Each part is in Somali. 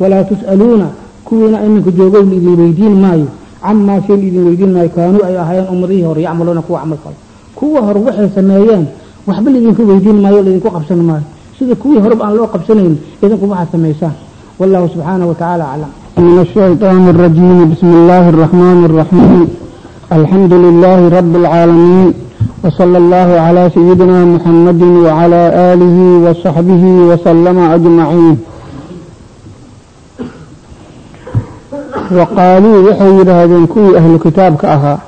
walaa tus'aluuna kuwiina iminku joogow laidin weydiin maayo. Camaa shay laidin weydiin maayo kaanuu ay ahaayeen ummadihii hore yacmaluuna kuwa camal fala kuwa hore waxay sameeyeen waxba laidinku weydiin maayo laidinku qabsan maayo. Sida kuwii horeba aan loo qabsanayn idinku waxaad samaysaan wallahu subxaana wa tacaala aclam. Min ashaydaani arajiim bismi illaahi araxmaani araxiim alxamdu lilaahi rabbi alcaalamiin wsala allahu calaa sayidina muxamadi wacalaa aalihi wasaxbihi wasalama ajmaciin. waqaaluu waxay yidhaahdeen kuwii ahlu kitaabka ahaa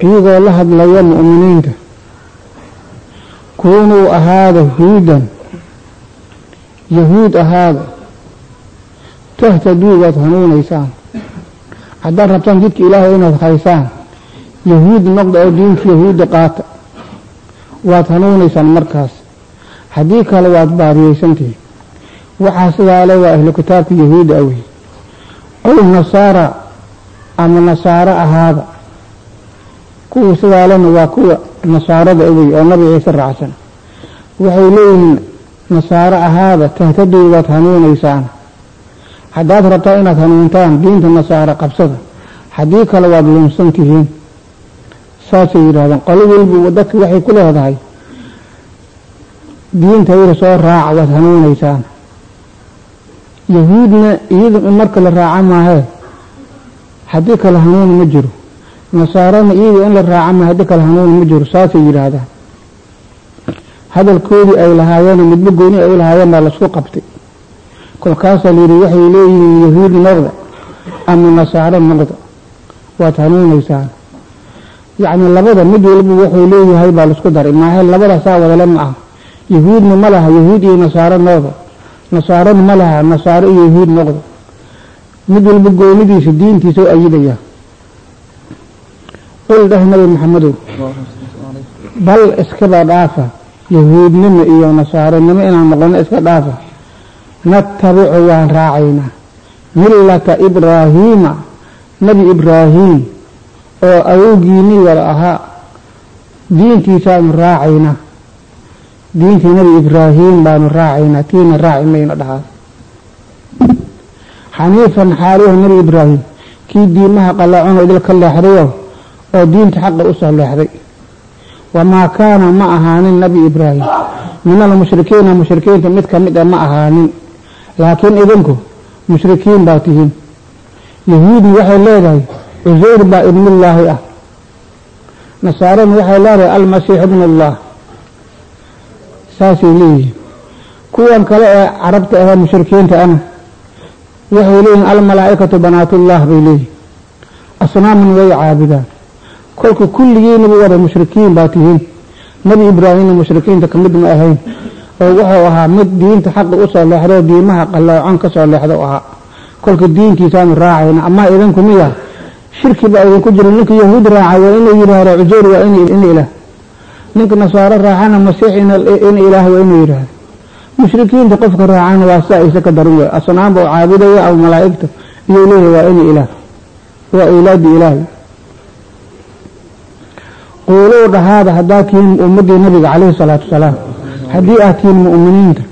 iyagoo la hadlaya mu'miniinta kuunuu ahaada huudan yahuud ahaada tahtaduu waad hanuunaysaan haddaad rabtaan jidka ilaahay inaad haysaan yahuud noqda oo diinka yahuudda qaata waad hanuunaysaan markaas haddii kale waad baadiyaysantihin waxaa sidaa le waa ahlu kitaabka yahuudda awey ow nasaara ama nasaaro ahaada. Kuwa sidaa lena waa kuwa nasaarada awey oo nabi ciise raacsan. Waxay leeyihiin nasaaro ahaada tahtaduu waad hanuunaysaan. Haddaad rabtaa inaad hanuuntaan diinta nasaaro qabsada haddii kale waad luunsan tihiin. Saasay yidhahdeen qolo welba dadka waxay ku leedahay diintayda soo raaca waad hanuunaysaan yahuudna iyadu in marka la raaca maahee haddii kale hanuun ma jiro. Nasaarana iyadu in la raaca maahe haddii kale hanuun ma jiro saasay yidhaahdaan hadalkoodii ay lahaayeen midba gooni ay lahaayeen baa la isku qabtay. Kolkaasaa layidhi waxay leeyihiin yahuud noqda ama nasaaro noqda. Waad hanuunaysaan yacni labada mid walba wuxuu leeyahay baa la isku daray. Maahe labada saa wadale ma ah yahuudna ma yahuud iyo nasaaro noqda nasaarona ma laha nasaaro iyo yahuud noqda mid walba goonidiisa diintiisa u ayidaya qul dheh nabi maxamedow bal iskaba dhaafa yahuudnimo iyo nasaaronimo inaan noqono iska dhaafa. Natabicu waan raacaynaa. Millata ibraahiima nebi ibraahiim oo awowgiini wada ahaa. Diintiisaanu raacaynaa diintii nebi ibraahiim baanu raacaynaa tiina raaci mayno dhahaa. Xaniifan xaalihu nebi ibraahim kii diimaha qallaaconoo idilka leexdayo oo diinta xaqa u soo leexday. Wamaa kaana ma ahaanin nebi ibraahim min almushrikiina mushrikiinta mid ka mid a ma ahaanin. Laakiin idinku mushrikiin baa tihiin. Yahuudi waxay leedahay cuseyr baa ibnullaahi ah. Nasaarana waxay leedahay almasiix ibnullah saasay leeyihiin kuwan kale ee carabta ahee mushrikiinta ana waxay leeyihiin almalaa'ikatu banaatullah bay leeyihiin asnaaman way caabudaan. Kolka kulligiinaba wada mushrikiin baa tihiin. Nebi ibraahimna mushrikiinta ka mid ma ahayn. Oo wuxuu ahaa mid diinta xaqa u soo leexdoo diimaha qalloocan ka soo leexda u ahaa. Kolka diintiisaanu raacayna. Amaa idinku miya shirki baa idinku jira. Ninka yahuud raacay waa inuu yidhaahdo cuseyr waa in ilaah ninka nasaaro raacana masiix in ilaah waa inuu yidhaahdo. Mushrikiinta qofka raacana waa saa isa ka daran waay asnaamba oo caabudaya aw malaa'igta iyuu leeyahay waa in ilaah. Waa awlaadi ilaahi. Quuluu dhahaada haddaad tihiin ummaddii nabiga calayhi salaatu wasalaam. Haddii aad tihiin mu'miniinta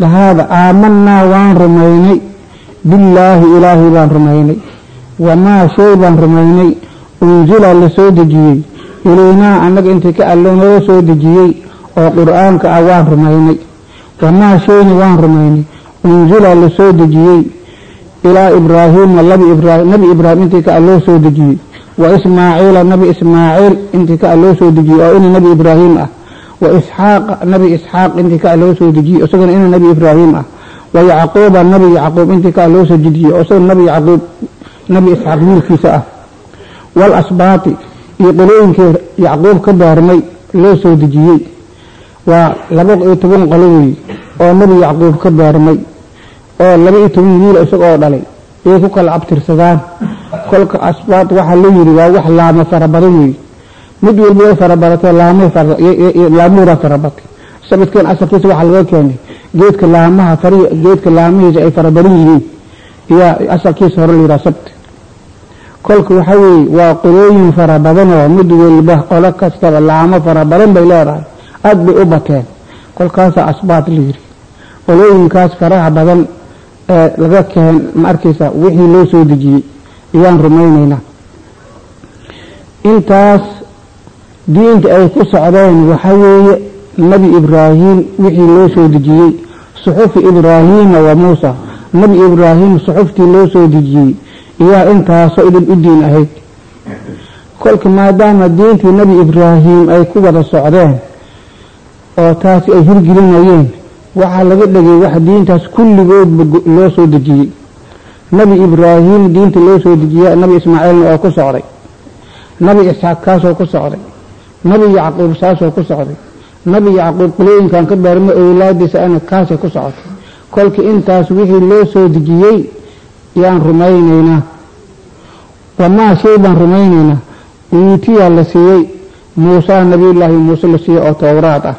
dhahaada aamanaa waan rumaynay. Billaahi ilaahay baan rumaynay. Wamaa shay baan rumaynay. Unsila la soo dejiyey ilaynaa annaga intii ka allo noo soo dejiyey oo qur'aanka ah waan rumaynay wamaa shayna waan rumaynay unsila la soo dejiyey ilaa ibraahiima nabi ibraahim intii ka alloo soo dejiyey wa ismaaciila nabi ismaaciil intii ka alloo soo dejiyey oo ina nabi ibraahim ah wa isxaaqa nabi isxaaq intii ka alloo soo dejiyey isagana ina nabi ibraahim ah wa yacquuba nabi yacquub intii ka alloo soo dejiyey oo isagana nabi yacquub nabi isxaaq wiilkiisa ah asbaati iyo qolooyinkii yacquub ka beermay loo soo dejiyey. Waa laba iyo toban qolo wey oo nabi yacquub ka beermay oo laba iyo toban wiil isagoo dhalay. Ayay ku kala abtirsadaan kolka asbaat waxaa la yidhi waa wax laamo fara badan wey mid walba way farabadatay laamuura farabatay sabadkeen asalkiisa waxaa laga keenay geedka laamaha geedka laamihiisa ay fara badan yihiin. Iyaa asalkiisa hore layidhaha sabt kolka waxaa weeye waa qolooyin fara badanoo mid walba qolo kastaba laamo fara badan bay leedahay aada bay u bateen. kolkaasaa asbaat la yidhi. qolooyinkaas faraha badan ee laga keen ma arkaysa wixii loo soo dejiyey ayaan rumaynaynaa. intaas diinta ay ku socdeen waxa weeye nebi ibraahim wixii loo soo dejiyey suxufi ibraahiima wa muusa. Nebi ibraahim suxuftii loo soo dejiyey iyaa intaasoo idin u diin ahayd. Kolka maadaama diintii nebi ibraahim ay ku wada socdeen oo taasi ay hirgelinayeen waxaa laga dhegay wax diintaas kulligoodba loo soo dejiyey. Nebi ibraahim diinta loo soo dejiya nebi ismaaciilna oo ku socday. Nebi isxaaq kaasoo ku socday. Nebi yacquub saasoo ku socday. Nebi yacquub qolooyinkan ka beerma owlaadiisa ana kaasay ku socotay. Kolka intaas wixii loo soo dejiyey yaan rumaynaynaa. Wamaa shay baan rumaynaynaa. Uutiyaa la siiyey. Muusaa nabiyullaahi muuse la siiyey oo towraad ah.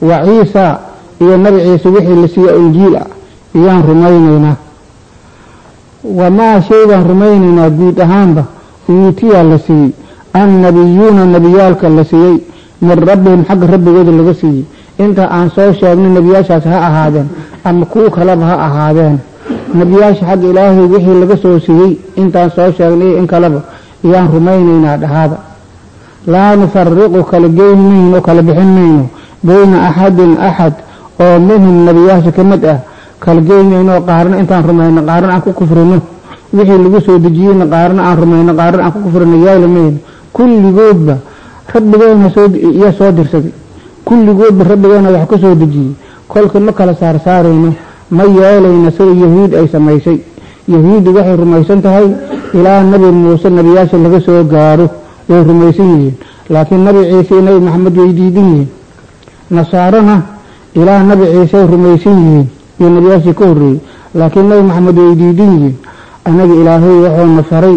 Wa ciisa iyo nabi ciise wixii la siiyey injiil ah. Iyaan rumaynaynaa. Wamaa shay baan rumaynaynaa guud ahaanba. Uutiyaa la siiyey. Annabiyuuna nebiyaalka la siiyey. Min rabbihim xagga rabbigooda laga siiyey. Inta aan soo sheegnay nebiyaashaas ha ahaadeen. Ama kuwo kaleba ha ahaadeen nebiyaasha xagga ilaahay wixii laga soo siiyey intaan soo sheegnay in kaleba iyaan rumaynaynaa dhahaada. Laa nufariqu kala geyn mayno kala bixin mayno bayna axadin axad oo minhum nebiyaasha ka mid ah kala geyn mayno qaarna intaan rumayno qaarna aan ku kufrino. Wixii lagu soo dejiyeyna qaarna aan rumayno qaarna aan ku kufrino yaalla mayno kulligoodba rabbigeena iya soo dirsaday. Kulligoodba rabbigeena wax ka soo dejiyey. Kolka ma kala saarsaarayno ma yeelayna sida yahuud ay samaysay. Yahuuddu waxay rumaysan tahay ilaa nebi muuse nebiyaasha laga soo gaaro. Way rumaysan yihiin. Laakiin nebi ciise iyo nebi maxamed way diidan yihiin. Nasaarona ilaa nebi ciisey rumaysan yihiin iyo nebiyaashii ka horreeyey laakiin nebi maxamed way diidan yihiin. Annaga ilaahay wuxuuna faray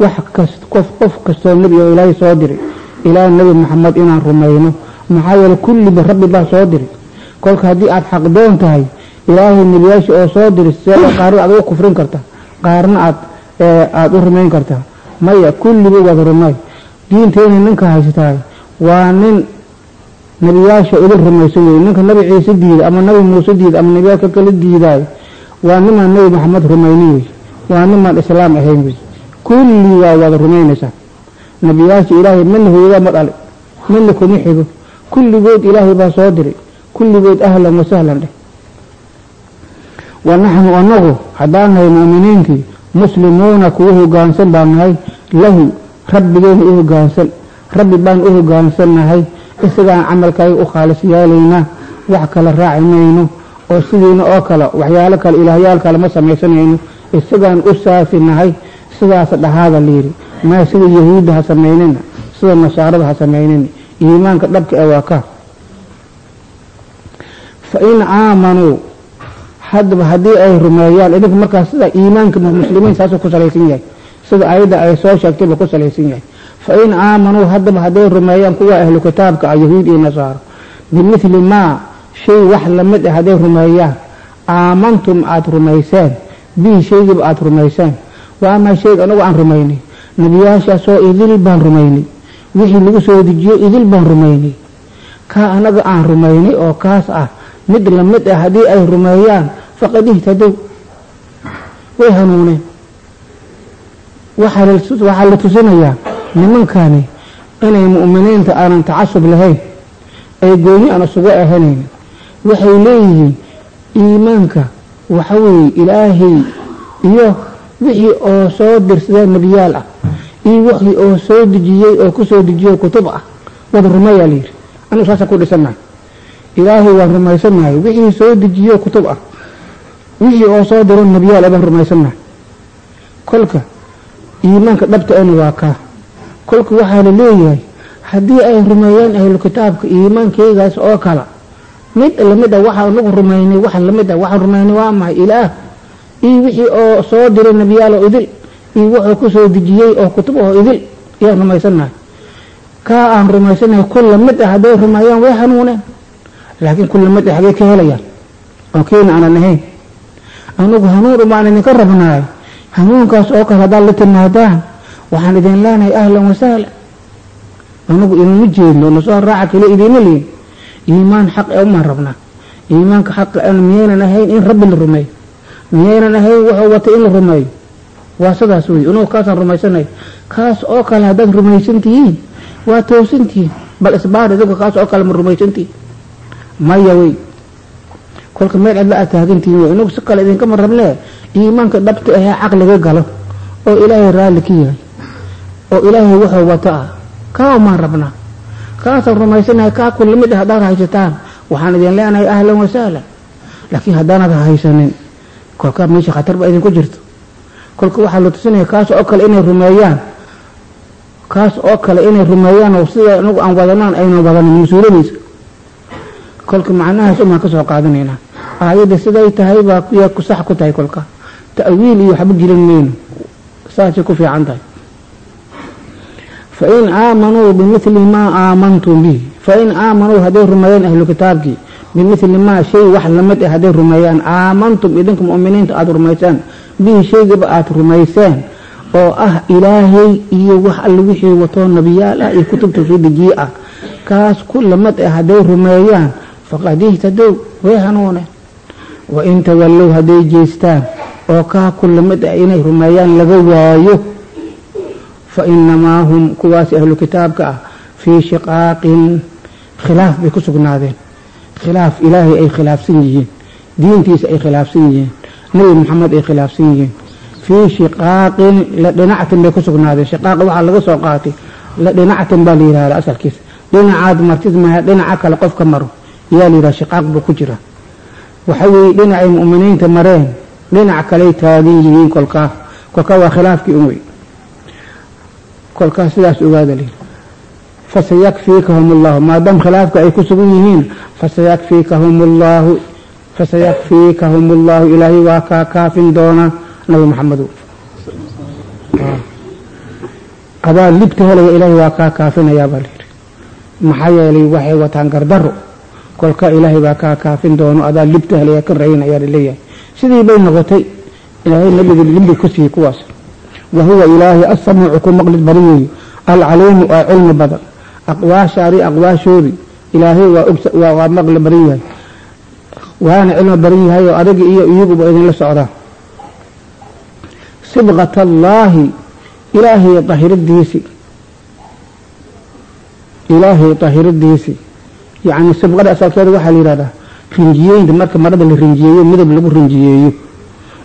wax kas qof qof kastoo nebi oo ilaahay soo diray. Ilaa nebi maxamed inaan rumayno. Maxaa yeele kulliba rabbi baa soo diray. Kolka haddii aada xaqdoon tahay ilaahay nebiyaasha oo soo diray see qaarna aad ugu kufrin karta. Qaarna aad aada u rumayn kartaa maya kulliba waad rumay diinteena ninka haysatahay waa nin nebiyaasha idin rumaysan wey ninka nebi ciise diida ama nebi muuse diida ama nebiyaalka kala diidaayo. Waa nimaan nebi maxamed rumaynin wey waa nimaan islaam ahayn wey kulli waa wada rumaynaysaa. Nebiyaasha ilaahay midna hooyadaa ma dhali midna kuma xigo. Kulligood ilaahay baa soo diray. Kulligood ahlan wasahlan dheh wa naxnu anagu haddaan nahay mu'miniintii muslimuuna kuwa hogaansan baan nahay. Lahu rabbigeena u hogaansan rabbi baan u hogaansannahay isagaan camalkaaga u khaalis yeelaynaa. Wax kale raaci mayno. Oo sidiina oo kale waxyaalo kale ilaahyaal kale ma samaysanayno isagaan u saafi nahay. Sidaas dhahaada layidhi maa sida yahuudda ha samaynina sida nasaarada ha samaynina iimaanka dhabka ee waa ka. Fa in aamanuu haddaba haddii ay rumeeyaan idinka markaas sida iimaanka muslimiin saasuu ku salaysan yahay sida ayadda ay soo sheegtay buu ku salaysan yahay. Fa in aamanuu haddaba hadday rumeeyaan kuwa ahlu kitaabka ah yahuud iyo nasaaro bimithli maa shay wax la mid ah hadday rumeeyaan. Aamantum aada rumayseen bihi shaygiiba aada rumayseen. Waa shayga anagu aan rumaynay nebiyaashaasoo idil baan rumaynay wixii lagu soo dejiyo idil baan rumaynay kaa anaga aan rumaynay oo kaas ah mid la mid ah haddii ay rumeeyaan faqad ihtadow way hanuuneen waxaa la tusinayaa nimankani inay mu'miniinta aanan tacasub lahayn ay gooni aan isugu ahanayn waxay leeyihiin iimaanka waxa weeye ilaahay iyo wixii oo soo dirsadee nebiyaal ah iyo wixii oo soo dejiyey oo ku soo dejiyey kutub ah wada rumeeyaa layidhi anigu saasa ku dhisannahay ilaahay waan rumaysannahay wixii soo dejiyo kutub ah wixii oo soo diro nebiyaal ah baan rumaysannahay kolka iimaanka dhabta ana waa kaa kolka waxaa la leeyahay haddii ay rumeeyaan ahlu kitaabka iimaankeygaas oo kala mid la mid a waxaan nagu rumaynay wax la mid a waxaan rumaynay waa maxay ilaah. Iyo wixii oo soo diray nebiyaal oo idil iyo wuxuu ku soo dejiyey oo kutub oo idil ayaan rumaysannahay. Kaa aan rumaysannahay ku la mid ah hadday rumeeyaan way hanuuneen. Laakiin ku la mid ah hagay ka helayaan oo keena aanan ahayn anugu hanuun umaan idinka rabnaay hanuunkaas oo kale haddaad la timaadaan waxaan idin leenahay ahlan wasahlan anugu idinma jeedno nasoo raaca kale idiima liin. Iimaan xaq ee umaan rabnaa iimaanka xaqa an miyaynan ahayn in rabbi la rumeeyo miyaynan ahayn wuxuu watay in la rumeeyo waa sidaas wey inuu kaasaan rumaysanay kaas oo kale haddaad rumaysan tihiin waa toosantihiin bal isbaar idinku kaas oo kale ma rumaysantihiin maya wey kolka meel aad taagantihiin wey inagu si kale idinkama rabnee? Iimaanka dhabta ahee caqliga galo oo ilaahay raalli ka yahay oo ilaahay wuxuu wato ah kaa maan rabnaa kaasaan rumaysanahay kaa ku la mid ah haddaad haysataan. Waxaan idin leenahay ahlan wasahlan laakiin haddaanad haysanin kolkaa meesha khatar ba idinku jirto. Kolka waxaa la tusinaya kaas oo kale inay rumeeyaan. Kaas oo kale inay rumeeyaan oo sida inagu aan wadanaan aynan wadanin mas'uuladaysa kolka macnahaas umaan ka soo qaadanaynaa aayadda siday tahay baa yaa ku sax ku tahay kolka. Ta'wiil iyo waxba gelin mayno saasay ku fiican tahay. Fain aamanuu bimili maa aamantum bihi. Fain aamanuu hadday rumeeyaan ahlu kitaabkii bimili maa shay wax la mid ah hadday rumeeyaan aamantum idinku mu'miniinta aada rumaysaan bihi shaygaba aada rumayseen oo ah ilaahay iyo wax alle wixii watoo nabiyaal ah iyo kutubta soo dejiye ah. Kaas ku la mid ah hadday rumeeyaan faqad ihtadow way hanuune wain tawallow hadday jeestaan oo kaa ku la mid ah inay rumeeyaan laga waayo fa inamaa hum kuwaas ahlu kitaabka ah fii shiqaaqin khilaaf bay ku sugnaadeen. Khilaaf ilaahay ay khilaafsan yihiin diintiisa ay khilaafsan yihiin nebi maxamed ay khilaafsan yihiin. Fii shiqaaqin la dhinactin bay ku sugnaadeen. Shiqaaq waxaa laga soo qaatay la dhinactin baa la yihahda asalkiisa. Dhinacaad martid maha dhinaca kale qofka maro yaa la yidhaha shiqaaq buu ku jira waxa weeye dhinacay mu'miniinta mareen dhinac kaley taagan yihiin kolkaa kolkaa waa khilaafkii un wey kolkaas sidaas ogaada layidhi fasayakfiikahum allahu maadaama khilaafka ay ku sugan yihiin fasayakfiikahum allahu fasayakfiikahum allahu ilaahay waa kaa kaafin doona nabi maxamedow adaa libta helaya ilaahay waa kaa kaafinayaa baa layidhi maxaa yeelay waxay wataan gardaro kolka ilaahay baa kaa kaafin doono adaa libta ka raynayaa la leeyahay sidii bay noqotay ilaahay nabiga limbi ku siiyey kuwaas. Wa huwa ilaahay asamiicu ku maqlid badan weeye alcaliimu aa cilmi badan. Aqwaashaari aqwaashoodii ilaahay waa waa maqli badan yahay. Waana cilmi badan yahay oo adiga iyo iyaguba idinla socdaa sibqat allaahi ilaahay ahiradiisi ilaahay tahiradiisi yacni sibqada asalkeeda waxaa la yihahdaa rinjiyeynta marka marada la rinjiyeeyo midab lagu rinjiyeeyo.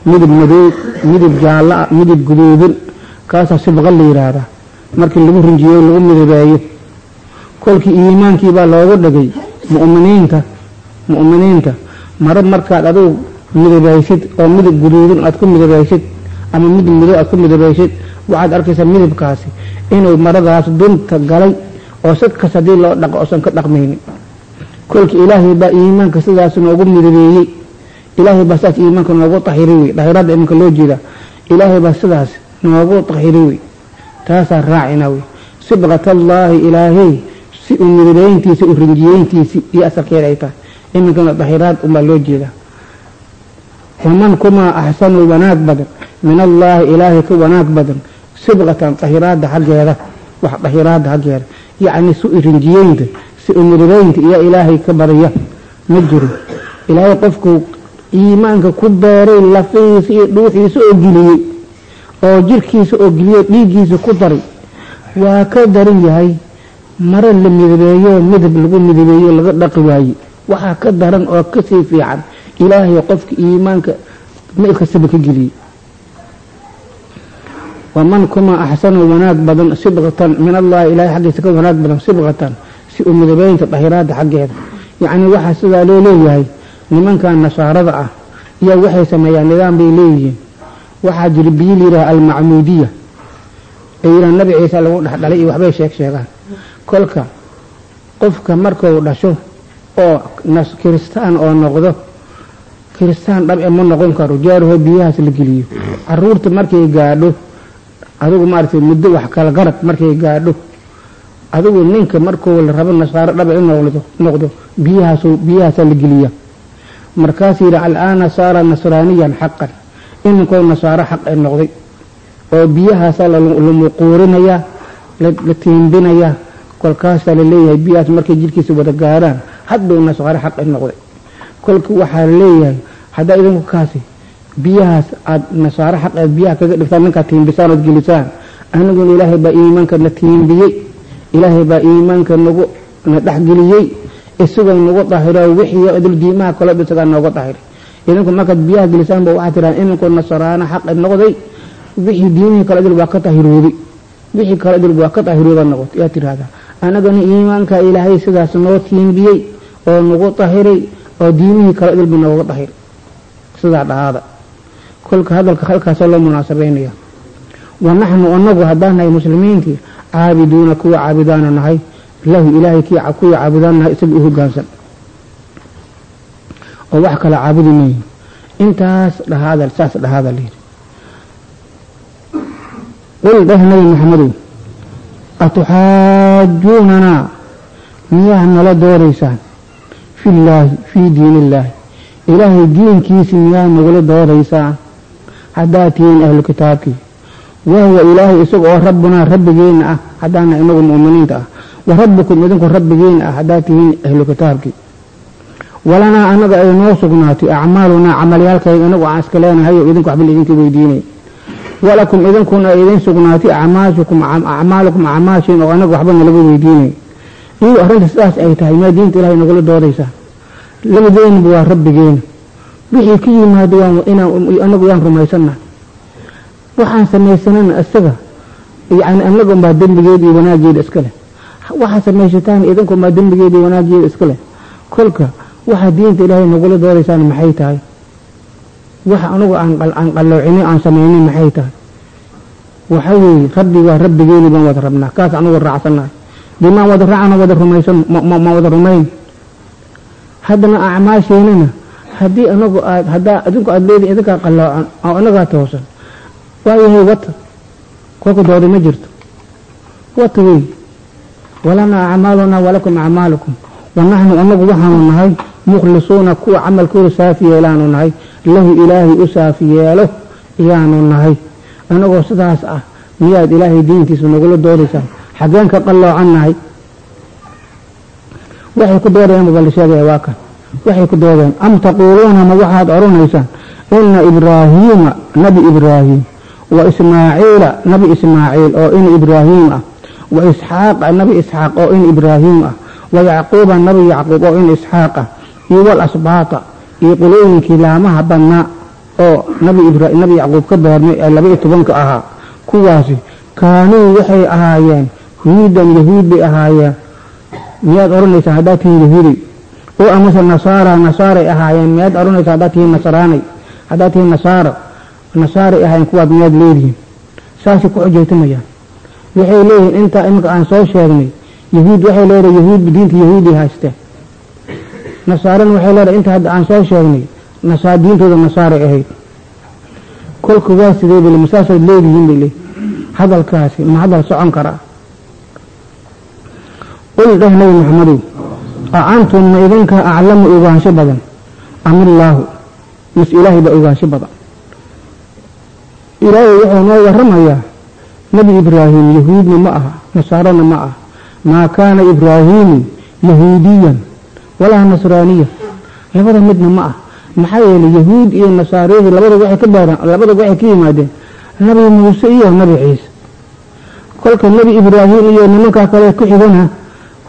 Midab madow midab jaallo ah midab guduudan kaasaa sibqa la yidhaahdaa markii lagu rinjiyeeyo lagu midabeeyo kolkii iimaankii baa loogu dhigay mu'miniinta mu'miniinta maro markaad adigu midabaysid oo midab guduudan aad ku midabaysid ama midab madow aad ku midabaysid waxaad arkaysaa midabkaasi inuu maradaas dunta galay oo sid kas haddii loo dhaqo oosan ka dhaqmaynin kolkii ilaahay baa iimaanka sidaas noogu midabeeyey ilaahay baa sidaas iimaanka noogu tahiri wey dahirada imanka loo jeeda ilaahay baa sidaas noogu tahiri wey taasaa raacina wey sibqatallaahi ilaahay si u midabeyntiisa u rinjiyeyntiisi iyo asalkeeda ay tahay. Iminkana dahiraad unbaa loo jeedaa waman kumaa axsanu wanaag badan. Min allaahi ilaahay ka wanaag badan. Sibqatan dahiraada xaggeeda. Wax dahiraada xaggeeda. Yacni si u si u midabeynta iyo ilaahay ka barya ma jiro. Ilaahay qofku iimaanka ku beeray lafihiisa iyo dhuuxiisa oo geliyey oo jirkiisa oo geliyey dhiiggiisa ku daray waa ka daran yahay maro la midabeeyo midab lagu midabeeyo laga dhaqi waaye waxaa ka daran oo ka sii fiican ilaahay qofka iimaanka meel kastaba ka geliyey waman kuma axsanu wanaag badan sibqatan min allahi ilaahay xaggiisa ka wanaag badan sibqatan si u midabeynta dahiraada xaggeeda. Yacni waxaa sidaa loo leeyahay nimankan nasaarada ah iyo waxay sameeyaan nidaam bay leeyihiin. Waxaa jira biyo layidhaha almacmuudiya. Ay yidhaha nabi ciise lagu dhexdhalay iyo waxbay sheeg sheegaan. Kolka qofka markuu dhasho oo kiristaan oo noqdo kiristaan dhab e ma noqon karo jaaraho biyahaas la geliyo. Caruurta markay gaadho adigu maaragtay muddo wax kala garad markay gaadho adigu ninka markuu la rabo nasaaro dhaba in noqdo biyahaas biyahaasaa la geliya markaas yidhi alaana saara nasraaniyan xaqan iminkoo nasaaro xaq ay noqday. Oo biyahaasaa lamuquurinayaa la tiimbinayaa kolkaasaa la leeyahay biyahaas markay jirkiisa wada gaadhaan hadduu nasaaro xaq ay noqday. Kolka waxaa leeyahay haddaa idinku kaasi biyahaas aada nasaaro xaq aad biyaha kaga dhigtaan ninkaad tiimbisaan ood gelisaan aniguna ilaahay baa iimaanka tiimbiyey ilaahay baa iimaanka nagu na dhexgeliyey isagoo nagu dahiro wixii idil diimaha kale isagaa nooga dahiray idinku markaad biyaha gelisaan ba waxaad tidhahan iminku nasaraano xaq noqday. Wixii diimihii kale idil waa ka dahirooday wixii kale idil waa ka dahirooda noqotay yaa tidhahdaa anagana iimaanka ilaahay sidaas noo tiimbiyey oo nagu dahiray oo diimihii kale idilba nooga dahiray sidaa dhahaada. Kolka hadalka halkaasoo loo munaasabeynaya wa naxnu anagu haddaan nahay muslimiintii caabiduuna kuwa caabudaana nahay. Lahu ilaahay kuwii caabudaan nahay isaga u hogaansan. Oo wax kale caabudi mayin intaas dhahaada saas dhahaada layidhi qul dheh nabi maxamedow atuxaajuunanaa miyaa nala doodaysaan fillaahi fii diin illaahi ilaahay diinkiisi miyaa nagula doodaysaan haddaad tihiin ahlu kitaabkii wahuwa ilaahay isaga oo rabbunaa rabbigeenna ah haddaana inagu mu'miniinta ah wa rabbukum idinku rabbigiina ah haddaad tihiin ahlu kitaabkii walanaa anaga ay noo sugnaatay acmaalunaa camalyaalkayga inagu aan iska leenahayo idinku waxba laidinka weydiinay walakum idinkuna ay idin sugnaatay acmaashukum acmaalukum acmaashiin oo anaga waxba nalaga weydiinay iyado arrinta sidaas ay tahay maa diinta ilahay nagula doodaysaa labadeenaba waa rabbigeena wixii ka yimaado anagu yaan rumaysannahay waxaan samaysanana isaga yani anaga unbaa dembigeeda iyo wanaageeda iska leh. Waxaa samaysataan idinku unbaa dembigeeda iyo wanaageeda iska leh. Kolka waxaa diinta ilaahay nagula doodaysaan maxay tahay? Waxa anagu aan qalloocinin aan samaynin maxay tahay? Waxa weeye rabbi waa rabbigeeni baan wada rabnaa kaas anagu raacsannahay dee maan wada raacana wada rumaysan ma wada rumayn. Haddana acmaasheenana haddii anagu aad haddaa idinku aada leediin idinkaa qalloocan oo anagaa toosan waayahay wata kolka dooda ma jirto. Wata wey walanaa acmaalunaa walakum acmaalukum wa naxnu anagu waxaanu nahay mukhlisuuna kuwa camalkooda saafi yeelaanu nahay lahu ilaahay u saafi yeelo ayaanu nahay. Anagoo sidaas ah miyaad ilaahay diintiisa nagula doodaysaan xaggeen ka qalloocan nahay. Waxay ku doodayaan baa sheegaya waa kan. Waxay ku doodeen am taquuluuna ma waxaad odhanaysaan ina ibraahiima nabi ibraahim wa ismaaciila nabi ismaaciil oo in ibraahiim ah. Wa isxaaqa nabi isxaaq oo in ibraahiim ah. Wa yacquuba nabi yacquub oo in isxaaq ah. Iyo wal asbaata iyo qolooyinkii laamaha badnaa oo nabi nabi yacquub ka doormay ee laba iyo tobanka ahaa. Kuwaasi kaanuu waxay ahaayeen huudan yahuud bay ahaayeen. Miyaad odhanaysaan haddaad tihiin nasaaray ahaayeen kuwaad miyaad leedihiin. Saasay ku xujaytamayaan waxay leeyihiin intaa iminka aan soo sheegnay yahuud waxay leedahay yahuud diinta yahuuday haysteen nasaarana waxay leedahay inta hadda aan soo sheegnay nasaa diintooda nasaaray ahayd. Kolka sidee bale masaasaad leedihiin bay leeyihiin hadalkaasi ma hadal socon karaa qul dheh nabi maxamedow a antum ma idinka aclamu ogaansho badan? Am illaahu mas ilaahay baa ogaansho badan ilaahay wuxuu noo waramayaa. Nebi ibraahim yahuudna ma aha nasaarana ma aha. Maa kaana ibraahiimu yahuudiyan walaa nasraaniya. Labada midna ma ah maxaa yeelay yahuud iyo nasaariyadii labada waxay ka baaraan labada waxay ka yimaadeen. Nabi muuse iyo nabi ciise. Kolka nebi ibraahim iyo nimankaa kale ku xigana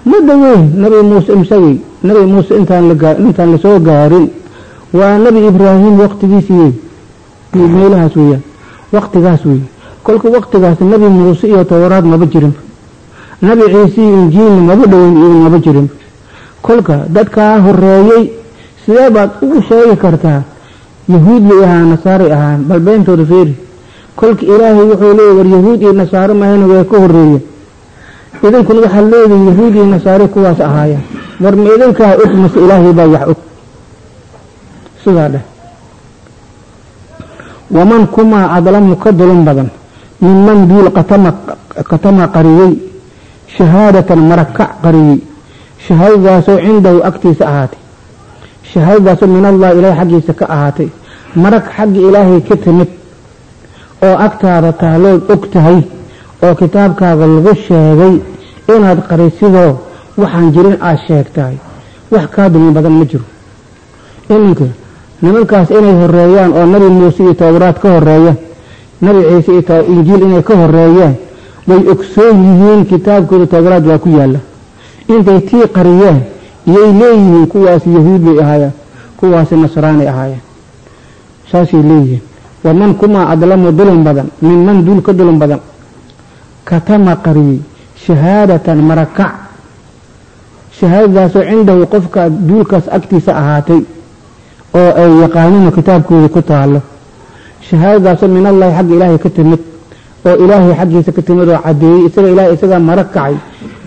ma dhaweyn nabi muuse imsagey nabi muuse intaan la intaan la soo gaarin. Waa nabi ibraahim waqtigiisii meelahaas weeyaan waqtigaas weeye kolka waqtigaas nabi muuse iyo towraad maba jirin. Nabi ciise iyo injiilna maba dhoweyn iyo maba jirin. Kolka dadkaa horeeyey sidee baad ugu sheegi kartaa yahuud bay ahaan nasaaray ahaan? Bal beentooda feeri. Kolka ilaahay wuxuu leeyay war yahuud iyo nasaaro mahayna way ka horeeyeen idinkuna waxaad leedihin yahuud iyo nasaare kuwaas ahaayeen. War ma idinkaa og mase ilaahay baa wax og. Sidaa dheh waman kumaa adlamu ka dulun badan minman duul katama qariyey shahaadatan marakac qariyey shahaadadaasoo cindahu agtiisa ahaatay shahaadadaasoo min allahi ilaahay xaggiisa ka ahaatay marag xagga ilaahay ka timid oo agtaada taalood og tahay oo kitaabkaaga lagu sheegay inaad qarisidoo waxaan jirin aad sheegtahay wax kaa dulmi badan ma jiro iminka nimankaas inay horeeyaan oo nabi muuse iyo towraad ka horreeya nabi ciise iyo injiil inay ka horeeyaan way ogsoon yihiin kitaabkooda towraad waa ku yaalla. Intay tii qariyeen iyay leeyihiin kuwaas yahuud bay ahaayeen kuwaasi nasraanay ahaayeen. Saasay leeyihiin waman kumaa adlamu dulun badan minman duul ka dulun badan. Katama qariyey shahaadatan marakac shahaadadaasoo cindahu qofka duulkaas agtiisa ahaatay oo ay yaqaanino kitaabkooda ku taalo shahaadadaasoo min allahi xagga ilaahay ka timid oo ilaahay xaggiisa ka timid oo caddeeyey isaga ilahay isagaa mara kacay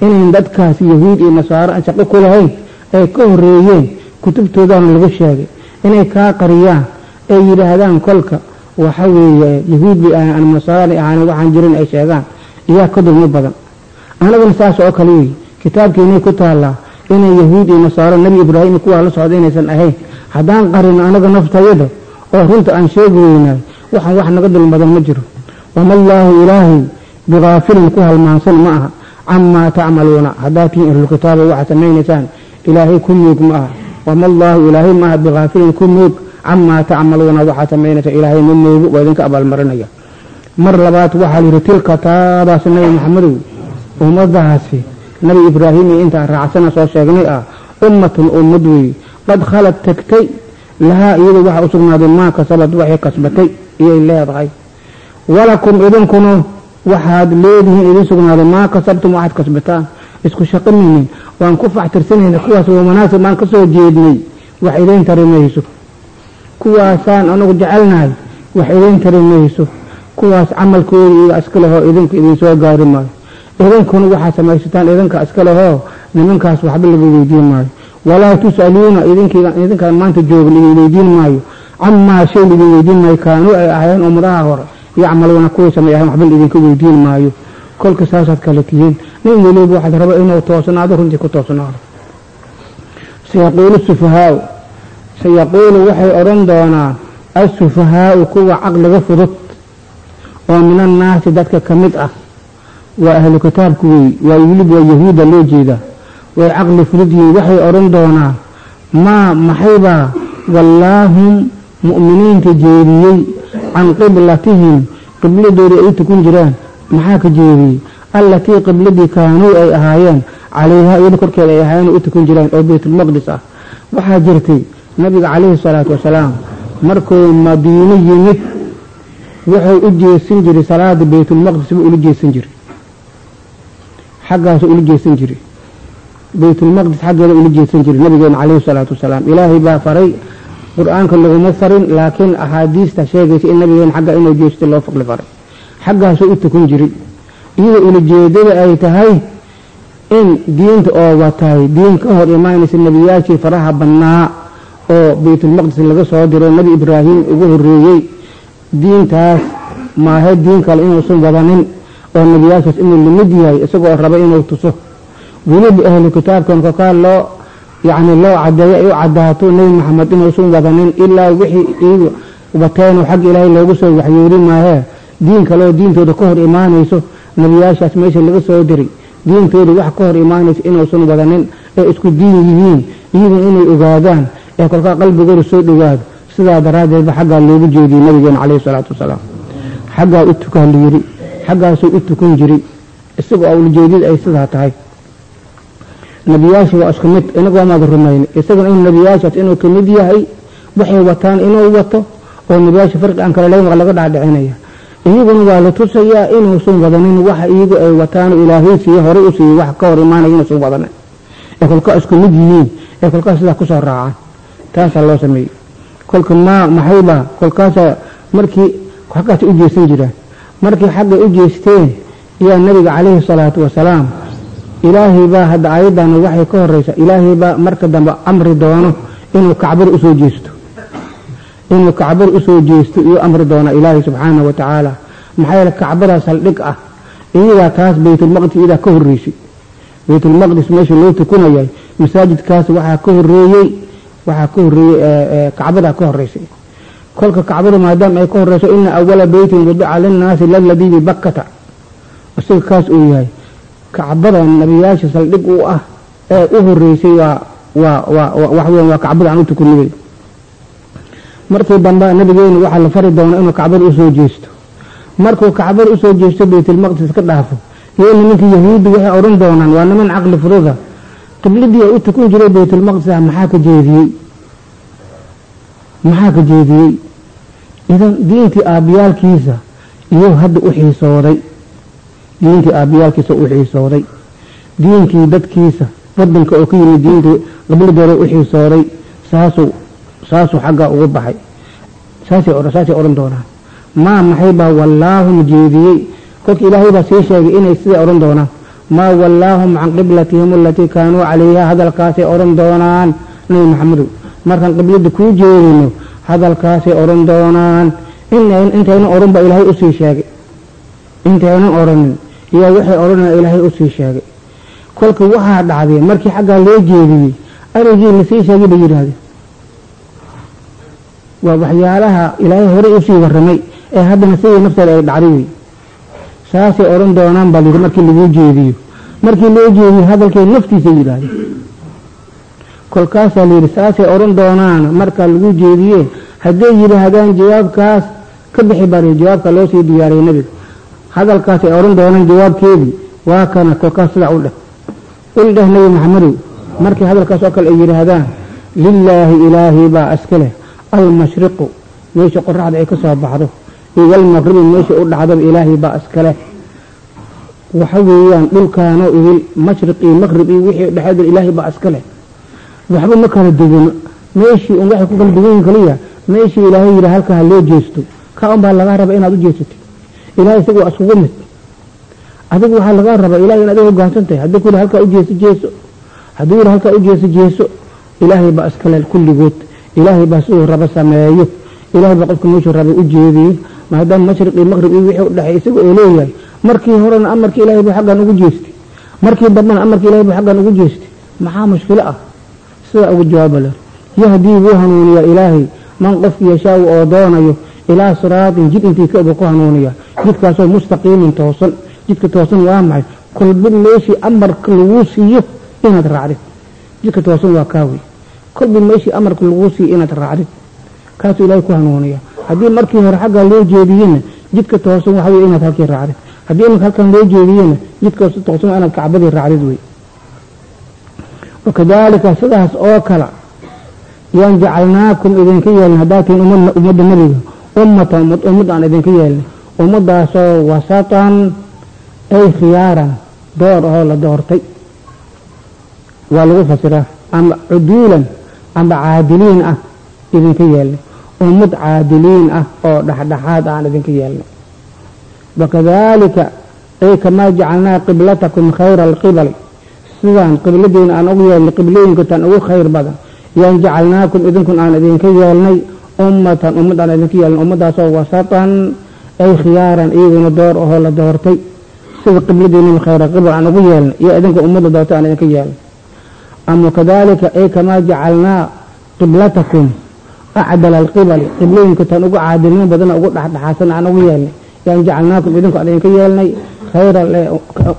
inayn dadkaasi yahuud iyo nasaaro aan shaqo ku lahayn ay ka horeeyeen kutubtoodaana lagu sheegay inay kaa qariyaan ay yidhaahdaan kolka waxa weeye yahuud bay ahaan ama waxaan jirin ay sheegaan iyaa ka dulmo badan. Anaguna saas oo kale wey kitaabkeenay ku taallaa inay yahuud iyo nasaaro nebi ibraahim kuwaa la socda inaysan ahayn haddaan qarino anaga naftayada oo runta aan sheegi weynaay waxaan wax naga dulm badan ma jiro. Wamallaahu ilaahay bigaafilin ku halmaansan ma aha. Camaa tacmaluuna haddaad tihiin ahlulkitaaba waxaad samaynaysaan ilaahay ku moog ma aha. Wamallaahu ilaahay ma aha bigaafilin ku moog camaa tacmaluuna waxaad samaynaysaa ilaahay ma moogo waa idinka abaalmarinaya mar labaad waxaa la yidhi tilka taadaas nabi maxamedow ummadahaasi nabi ibraahim iyo intaan raacsana soo sheegnay ah ummatun ummad weeye qad khalad tagtay lahaa iyadu waxaa u maa kasabad waxay kasbatay iyay leedahay. Walakum idinkuna waxaad leedihiin idin sugnaaday maa kasabtum waxaad kasbataan. Isku shaqo minin waan ku factirsanayna kuwaas waa manaasib baan ka soo jeednay. Wax idiin tari kuwaasaan anagu jecelnahay wax idiin tari mayso. Kuwaas camalkooda iyo iska lehoo idinku idin soo gaari maayo. Idinkuna waxaad samaysataan idinka iska nimankaas waxba laga weydiin maayo walaa tus'aluuna idinkaan maanta joogin idin weydiin maayo. Camaa shay laidin weydiin maayo kaanuu ay ahaayeen ummadaha hore yacmaluuna kuway samay ahayn waxba laidinka weydiin maayo. Kolka saasaad kale tihiin nin weliba waxaad raba inuu toosnaado runtii ku toosnaado sayaquulu sufahaau sayaquulu waxay odhan doonaan assufahaau kuwa caqliga fudud oo min annaasi dadka ka mid ah. Waa ahlu kitaabku wey waa weliba waa yahuudda loo jeedaa way caqli yihiin waxay odhan doonaan maa maxaybaa wallaahum mu'miniinta jeediyey can qiblatihim. Qibladoodii ay tukun jiraan maxaa ka jeediyey? Allatii qibladii kaanuu ay ahaayeen calayhaa iyada korkeeda ay ahaayeen u tukun jiraan oo baytulmaqdis ah. Waxaa jirtay nabiga calayhi salaatu wasalaam markuu madiino yimid wuxuu u jeesan jiray salaada baytulmaqdis buu ula jeesan jiray. Xaggaasuu ula jeesan jiray baytulmaqdis xaggeeda ula jeesan jiray nabigeena calayhi salaatu wasalaam. Ilaahay baa faray qur'aanka laguma farin laakiin axaadiista sheegaysa in nabigeena xagga inuu jeesto loo faqli faray. Xaggaasuu u tukun jiray. Iyadoo ulajeedada ay tahay in diinta oo watahay diin ka hor imaanaysa nebiyaashii faraha badnaa oo baytulmaqdis laga soo diray nebi ibraahim ugu horeeyey diintaas maahe diin kale inuusan wadanin oo nebiyaashaas inuu la mid yahay isagoo raba inuu tuso weliba ahlu kitaabkan kolkaa loo yacni loo cadeeyo ay u cadaato nebi maxamed inuusan wadanin ilaa wixii iigu wateen oo xagga ilaahay loogu soo waxyoori maahee diin kaleoo diintooda ka hor imaanayso nebiyaashaas meesha laga soo diray diintooda wax ka hor imaanaysa inuusan wadanin ee isku diin yihiin iyaguna inay ogaadaan ee kolkaa qalbigooda soo dhowaado. Sidaa daraaddeedba xaggaa loogu jeediyey nabigeena calayhi salaatu wasalaam xaggaa u tukaa la yidhi xaggaasuu u tukan jiray isaga oo ulajeedada ay sidaa tahay nebiyaasha waa isku mid inaga waa maada rumayna isaguna inuu nebiyaashaas inuu ka yahay waxay wataan inuu wato oo nebiyaasha farqi aan kale laga laga dhaadhicinaya. Iyaguna waa la tusayaa inuusan wadanin waxa iyagu ay wataan ilaahay siiye horey u siiyey wax ka hor imaanaya inuusan wadanin. Ee kolkaa isku mid yihiin ee kolkaas sidaa ku soo raacaan. Taasaa loo sameeyey. Kolka ma maxayba kolkaasa markii xaggaas u jeesan jiraan. Markii xagga u jeesteen yaa nabiga calayhi salaatu wasalaam ilaahay baa hadda aayaddan waxay ka horeysa ilaahay baa marka dambe amri doono inuu kacbada u soo jeesto. Inuu kacbada u soo jeesto iyo amri doona ilaahay subxaana wa tacaala. Maxaa yeele kacbada saldhig ah. Iyadaa taas baytulmaqdis iyadaa ka horeysay baytulmaqdis meesha loo tukunayay masaajidkaas waxaa ka horeeyey waxaa ka horeeyey kacbadaa ka horeysay kolka kacbada maadaama ay ka horeyso ina awala beytin wadica linnaasi laladii bibakkata isaga kaas uu yahay kacbada nabiyaasha saldhig u ah ee u horeysay waa waa waa waxweyan waa kacbada aan u tukunay markii dambe nabigeenu waxaa la fari doona inuu kacbada u soo jeesto. Markuu kacbada u soo jeesto baytulmaqdis ka dhaafo iyo nimankii yahuudi waxay odhan doonaan waa niman caqli furuda qibladii u tukun jiray baytulmaqdis ah maxaa ka jeediyey? Maxaa ka jeediyey? Idan diintii aabbiyaalkiisa iyo hadda u xiisooday diintii aabbiyaalkiisa u xiisooday. Diinkii dadkiisa wadanka oo ka yimid diintii qibladooda u xiisooday saasuu saasuu xaggaa ugu baxay. Saasay odhan doonaan. Maa maxay baa wallaahum jeediyey? Kolka ilaahay baa sii sheegay inay siday odhan doonaan. Maa wallaahum can qiblatihim alatii kaanuu calayha hadalkaasay odhan doonaan. Nabi maxamedow markaan qiblada kuu jeedino hadalkaasay odhan doonaan. Intaynan odhan baa ilaahay u sii sheegay. Intaynan odhanin iyo waxay odhanaya ilaahay u sii sheegay. Kolka waxaa dhacday markii xaggaa loo jeediyey arigii la sii sheegay bay yidhaahdeen waa waxyaalaha ilaahay horey u sii warramay ee haddana sidii nafteeda ay dhacday wey saasay odhan doonaan baa layidhi markii laguu jeediyo. Markii loo jeediyo hadalkay naftiisa yidhaahdeen kolkaasaa layidhi saasay odhan doonaan markaa lagu jeediye hadday yidhaahdaan jawaabkaas ka bixi baa jawaabka loo sii diyaariyay nebiga hadalkaasay odhan doonaan jawaabkeedii waa kana kolkaas sidaa u dheh ul dheh nebi maxamedow markii hadalkaas oo kale ay yidhaahdaan lilaahi ilaahi baa iska leh almashriqu meesha qoraxda ay ka soo baxdo iyo almaqribi meesha u dhacdaba ilaahay baa iska leh. Waxa weeyaan dhulkaanoo idil mashriq iyo maqrib iyo wixii dhexeeda ilaahay baa iska leh. Waxba ma kala degano meeshii un waxay ku kala yihiin kaliya meeshii ilaahay yidhi halkaa ha loo jeesto ka un baa lagaa raba inaad u jeesatid ilahay isaga waa mid adigu waxaa lagaa rabaa ilahay in adiga hogaansan tahay haddii kuli halkaa u jeeso hadduu yidhi halkaa u jeeso ilaahay baa iskale kulligood. Ilaahay baa siduu raba sameeyo. Ilaahay baa qofka meeshuu raba u maadaama mashriq iyo maqrib iyo wixii u dhexey isaga leeyahay markii horena amarkii ilahay buu xaggan ugu jeestay. Markii dambena amarkii ilahay buu xaggan ugu jeestay. Maxaa mushkilo ah? Sidaa ugu jawaaba le yahdii wuu hanuuniyaa ilaahay man qofki yashaawu oo doonayo ilaa siraatin jid intii ka oga ku hanuuniya jidkaasoo mustaqiimin toosan. Jidka toosan waa maxay? Kolba meeshii amarka laguu siiyo inaad raacdid. Jidka toosan waa kaawey kolba meeshii amarka laguu siiyo inaad raacdid. Kaasuu ilaahay ku hanuuniya haddii markii hore xaggaa loo jeediyena jidka toosan waxa wey inaad halkii raacdid. Haddii imanka halkan loo jeediyena jidka toosan waa inaad kacbadii raacdid wey wakadaalika sidaas oo kale yaan jacalnaakum idinka yeelnay haddaatiin ummadda nebiga ummatan ummad aan idinka yeelnay ummadaasoo wasatan ay khiyaaran door ahoo la doortay. Waa lagu fasiraa ama cuduulan ama caadiliin ah idinka yeelnay. Ummad caadiliin ah oo dhexdhexaad aan idinka yeelnay. Wakadaalika ay kamaa jacalnaa qiblatakum khayra alqibali sidaan qibladiina aan ugu yeelnay qiblooyinkataan ugu khayr badan. Yaan jacalnaakum idinkun aan idinka yeelnay ummatan ummad aan idinka yeelnay. Ummadaasoo wasatan ay khiyaaran iyaguna door ahoo la doortay sida qibladiinaba khayra qibl aan ugu yeelnay iyo idinka ummadda doortay aan idinka yeelnay ama kadalika ay kamaa jacalnaa qiblatakum acdala alqibali qiblooyinkataan ugu caadilnimo badana ugu dhexdhexaasan aan ugu yeelnay yaan jacalnaakum idinku aan idinka yeelnay khayra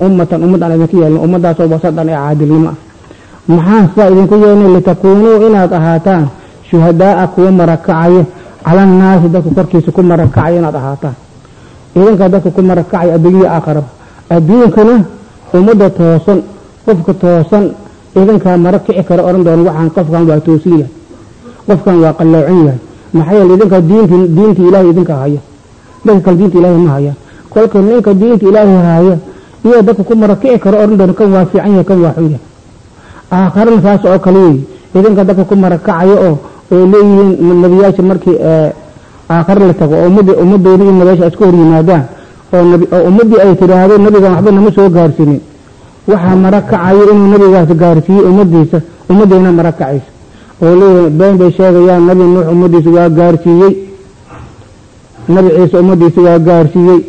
ummatan ummad aan idinka yeelnay ummadaasoo wasadan ee caadilnimo ah maxaan sidaa idinku yeelnay litakuunuu inaad ahaataan shuhadaaa kuwa marakacaya cala annaasi dadka korkiisa ku marakacaya inaad ahaataan idinkaa dadka ku marakacaya adduunya aakaraba adduunkana ummadda toosan qofka toosan idinkaa mara kici kara odhan doona waxaan qofkan waa toosin yahay qofkan waa qalloocin yahay. Maxaa yeele idinkaa diinti diinta ilaahay idinka haya. Dadka kale diinta ilaahay ma hayaan. Kolka ninka diinta ilaahay haya iyo dadka ku marakici kara odhan doona kan waa fiican yahay kan waa xun yahay. Aakharana saas oo kale wey idinka dadka ku marakacayo oo oo leeyihiin nebiyaasha markii aakhare la tago oo ummad ummadooda iyo nabiyaasha isku hor yimaadaan oo oo ummaddii ay tidhaahdo nebigan waxba nama soo gaarsiinin. Waxaa marakacayo inuu nebigaas gaarsiiyey ummadiisa ummaddeena marakacaysa oo leeyihiin been bay sheegayaan nabi nuux ummadiisa waa gaarsiiyey. Nabi ciise ummadiisa waa gaarsiiyey.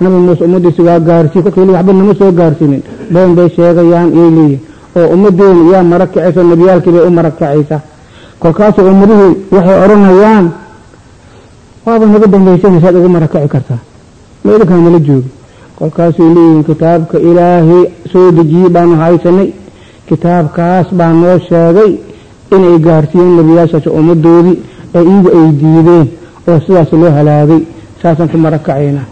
Nabi muuse ummadiisa waa gaarsiiyey. Kolka weli waxba nama soo gaarsiinin. Been bay sheegayaan iyay leeyihiin oo ummadeena yaa marakacaysa nebiyaalkii bay u marakacaysa kolkaasuu ummadihii waxay odhanayaan waaba naga dambaysanaysaad ugu marakaci kartaa. Idinkaan nala joogi. Kolkaasuu leeyihiin kitaabka ilaahay soo dejiyey baanu haysanay. Kitaabkaas baa noo sheegay inay gaarsiiyeen nebiyaashaas ummadoodii oo iyagu ay diideen oo sidaas loo halaagay saasaan ku marakacaynaa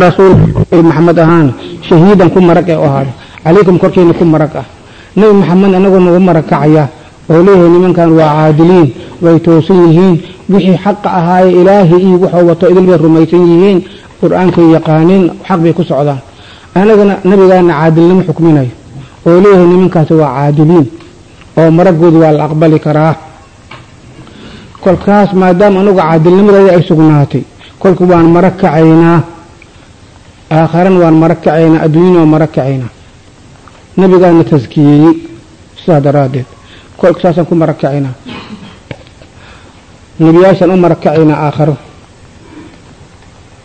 an maxamed ahaan shahiidan ku marag ee u ahaaday calaykum korkiina ku marag ah nebi maxamed anagoo nagu marag kacaya wuxuu leeyahay nimankan waa caadiliin way toosan yihiin wixii xaqa ahaaye ilaahay iyo wuxuu wato idin bay rumaysan yihiin qur'aankay yaqaaniin xaq bay ku socdaan anagana nabigaana caadilnimo xukminayo oo leeyahay nimankaasi waa caadiliin oo maraggoodi waa la aqbali karaa kolkaas maadaama anagu caadilnimadooda ay sugnaatay kolku waan marag kacaynaa aakharan waan mara kacaynaa adduunyana waan mara kacaynaa nabigaana taskiyeeyey sidaa daraaddeed. Kolka saasaan ku mara kacaynaa nebiyaashaan u mara kacaynaa aakharo.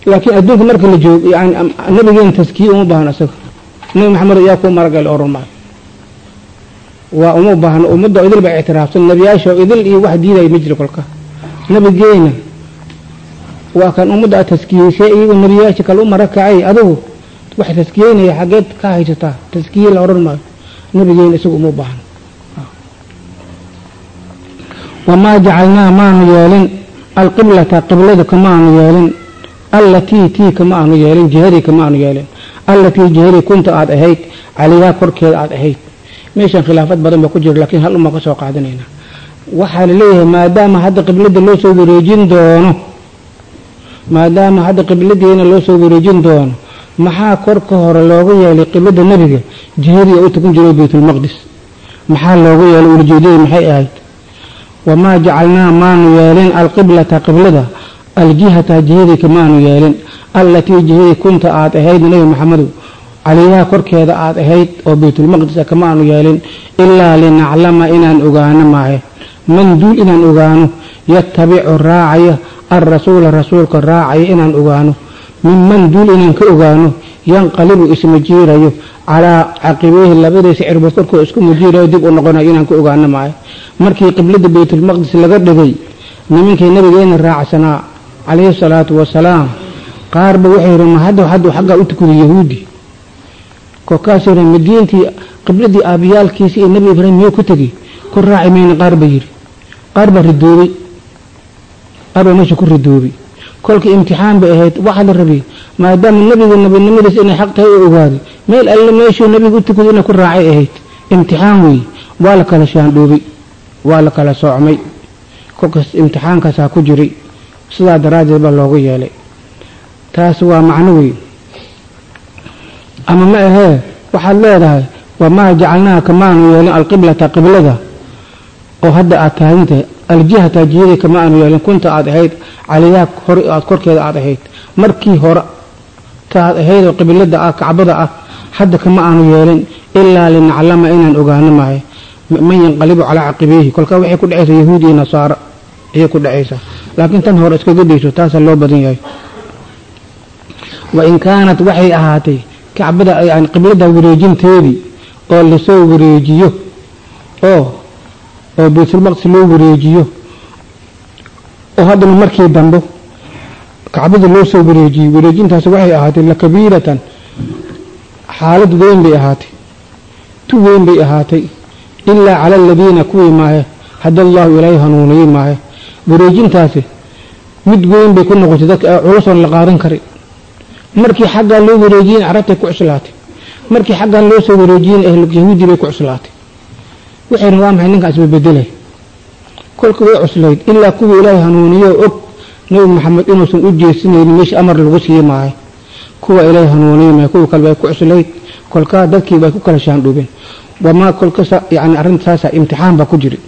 Laakiin adduunka marka la joogo yani nabigeena taskiye uma baahno isaga nabi maxamed ayaa kuu maragale oran maayo waa uma baahno ummadda idil ba ictiraafsan nebiyaasha idil iyo wax diidaya ma jiro kolka. Nabigeena waa kan ummadda aad taskiyeysay iyagoo nebiyaasha kale u mara kacay adigu wax taskiyeynaya xaggeed ka haysataa taskiye la odhan maayo. Nabigeena isagu uma baahno wamaa jacalnaa maanu yeelin alqiblata qiblada kamaanu yeelin allatii tii kama aanu yeelin jihadii kama aanu yeelin. Allatii jihadii kunta aad ahayd caliyaa korkeeda aad ahayd. Meeshan khilaafad badan ba ku jiro laakiin hal umaa ka soo qaadanayna waxaa la leeyahay maadaama hadda qiblada loo soo wareejin doono maadaama hadda qibladeena loo soo wareejin doono maxaa korka hore looga yeelay qiblada nebiga? Jihadii u tukan jiray baytulmaqdis maxaa looga yeelay ulijeedadii maxay ahayd? Wamaa jacalnaa maanu yeelin alqiblata qiblada aljihata jihadii kamaanu yeelin allatii jihadii kunta aad ahayd nebi maxamedow caliyaha korkeeda aad ahayd oo baytulmaqdis kama aanu yeelin ilaa linaclama inaan ogaano maahe. Man duul inaan ogaano yatabicu raacaya alrasuula rasuulka raacaya inaan ogaano minman duul inaan ka ogaano yanqalibu isma jiirayo calaa caqibayhi labadiisa cirbood korkoo isku mujiirayo dib u noqonayo inaan ka ogaano maahe markii qiblada baytulmaqdis laga dhigay nimankii nabigeena raacsanaa calayhi salaatu wasalaam qaarba waxay yihi ma hadda xaggaa u tukaday yahuudi kolkaasuu yidhi madiintii qibladii aabiyaalkiisa iyo nebi ibraahim miyuu ku tegey ku raaci mayna qaar ba yidhi qaar baa ridoobay qaar baa meesha ku ridoobay kolka imtixaan bay ahayd waxaa la rabay maadaama nebiga nabinimadiisa inay xaq tahay oo ogaaday meel alle meeshuu nebiga u tukaday inay ku raacay ahayd imtixaan weeye waa la kala shaandhoobay waa la kala soocmay kolkaas imtixaankaasaa ku jiray sidaa daraaddeed baa loogu yeelay. Taas waa macno weyn ama ma ahee waxaad leedahay wamaa jacalnaaka maanu yeelin alqiblata qiblada oo hadda aad taagintahay aljihata jihadii kama aanu yeelin kunta aad ahayd caliyaa hor aad korkeeda aad ahayd. Markii hore taad ahayd oo qiblada ah kacbada ah hadda kama aanu yeelin ilaa linaclama inaan ogaano maahay man yanqalibu calaa caqibayhi kolkaa waxay ku dhacaysa yahuud iyo nasaaro ayay ku dhacaysaa laakiin tan hore iskaga dayso taasaa loo badan yahay. Wain kaanat waxay ahaatay kacbada qiblada wareejinteedii oo la soo wareejiyo oo oo baytulmaqdis loo wareejiyo oo haddana markii dambe kacbada loo soo wareejiyey wareejintaasi waxay ahaatay lakabiiratan xaalad weyn bay ahaatay tu weyn bay ahaatay ilaa cala aladiina kuwii maahe hada allahu ilaahay hanuuniyey maahe wareejintaasi mid weyn bay ku noqotay dadka culusoon la qaadan karin markii xaggaa loo wareejiyeen carabtay ku cuslaatay. Markii xaggan loo soo wareejiyeen ahlu yahuudi bay ku cuslaatay waxayna waa maxay ninkaas babedelay kolka way cuslayd. Ilaa kuwii ilaahay hanuuniyo og nabi maxamed inuusan u jeesinaynin meesha amar lagu siiye maahay kuwa ilaahay hanuuniye maahay kuwii kale bay ku cuslayd. Kolkaa dadkii bay ku kala shaandhubeen wamaa kolka yani arrintaasa imtixaan baa ku jiri.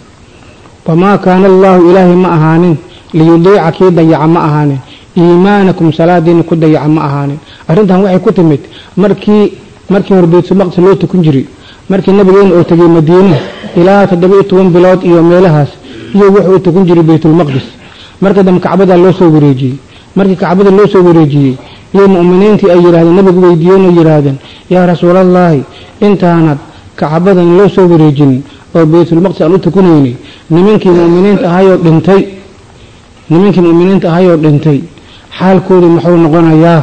Wamaa kaana allaahu ilaahay ma ahaanin. Liyudiica kii dayaca ma ahaanin. Iimaanakum salaadiina ku dayaca ma ahaanin. Arrintan waxay ku timid markii markii hore baytulmaqdis loo tukun jiray markii nabigeena oo tegay madiine ilaa toddoba iyo toban bilood iyo meelahaas iyo wuxuu u tukun jiray baytulmaqdis marka dambe kacbada loo soo wareejiyey markii kacbada loo soo wareejiyey iyo mu'miniintii ay yidhahdeen nabigu weydiiyeen yidhaahdeen yaa rasuulallaahi intaanad kacbadan loo soo wareejinin oo baytulmaqdis aan u tukunaynay nimankii mu'miniinta ahayoo dhintay nimankii mu'miniinta ahayoo dhintay xaalkoodu muxuu noqonayaa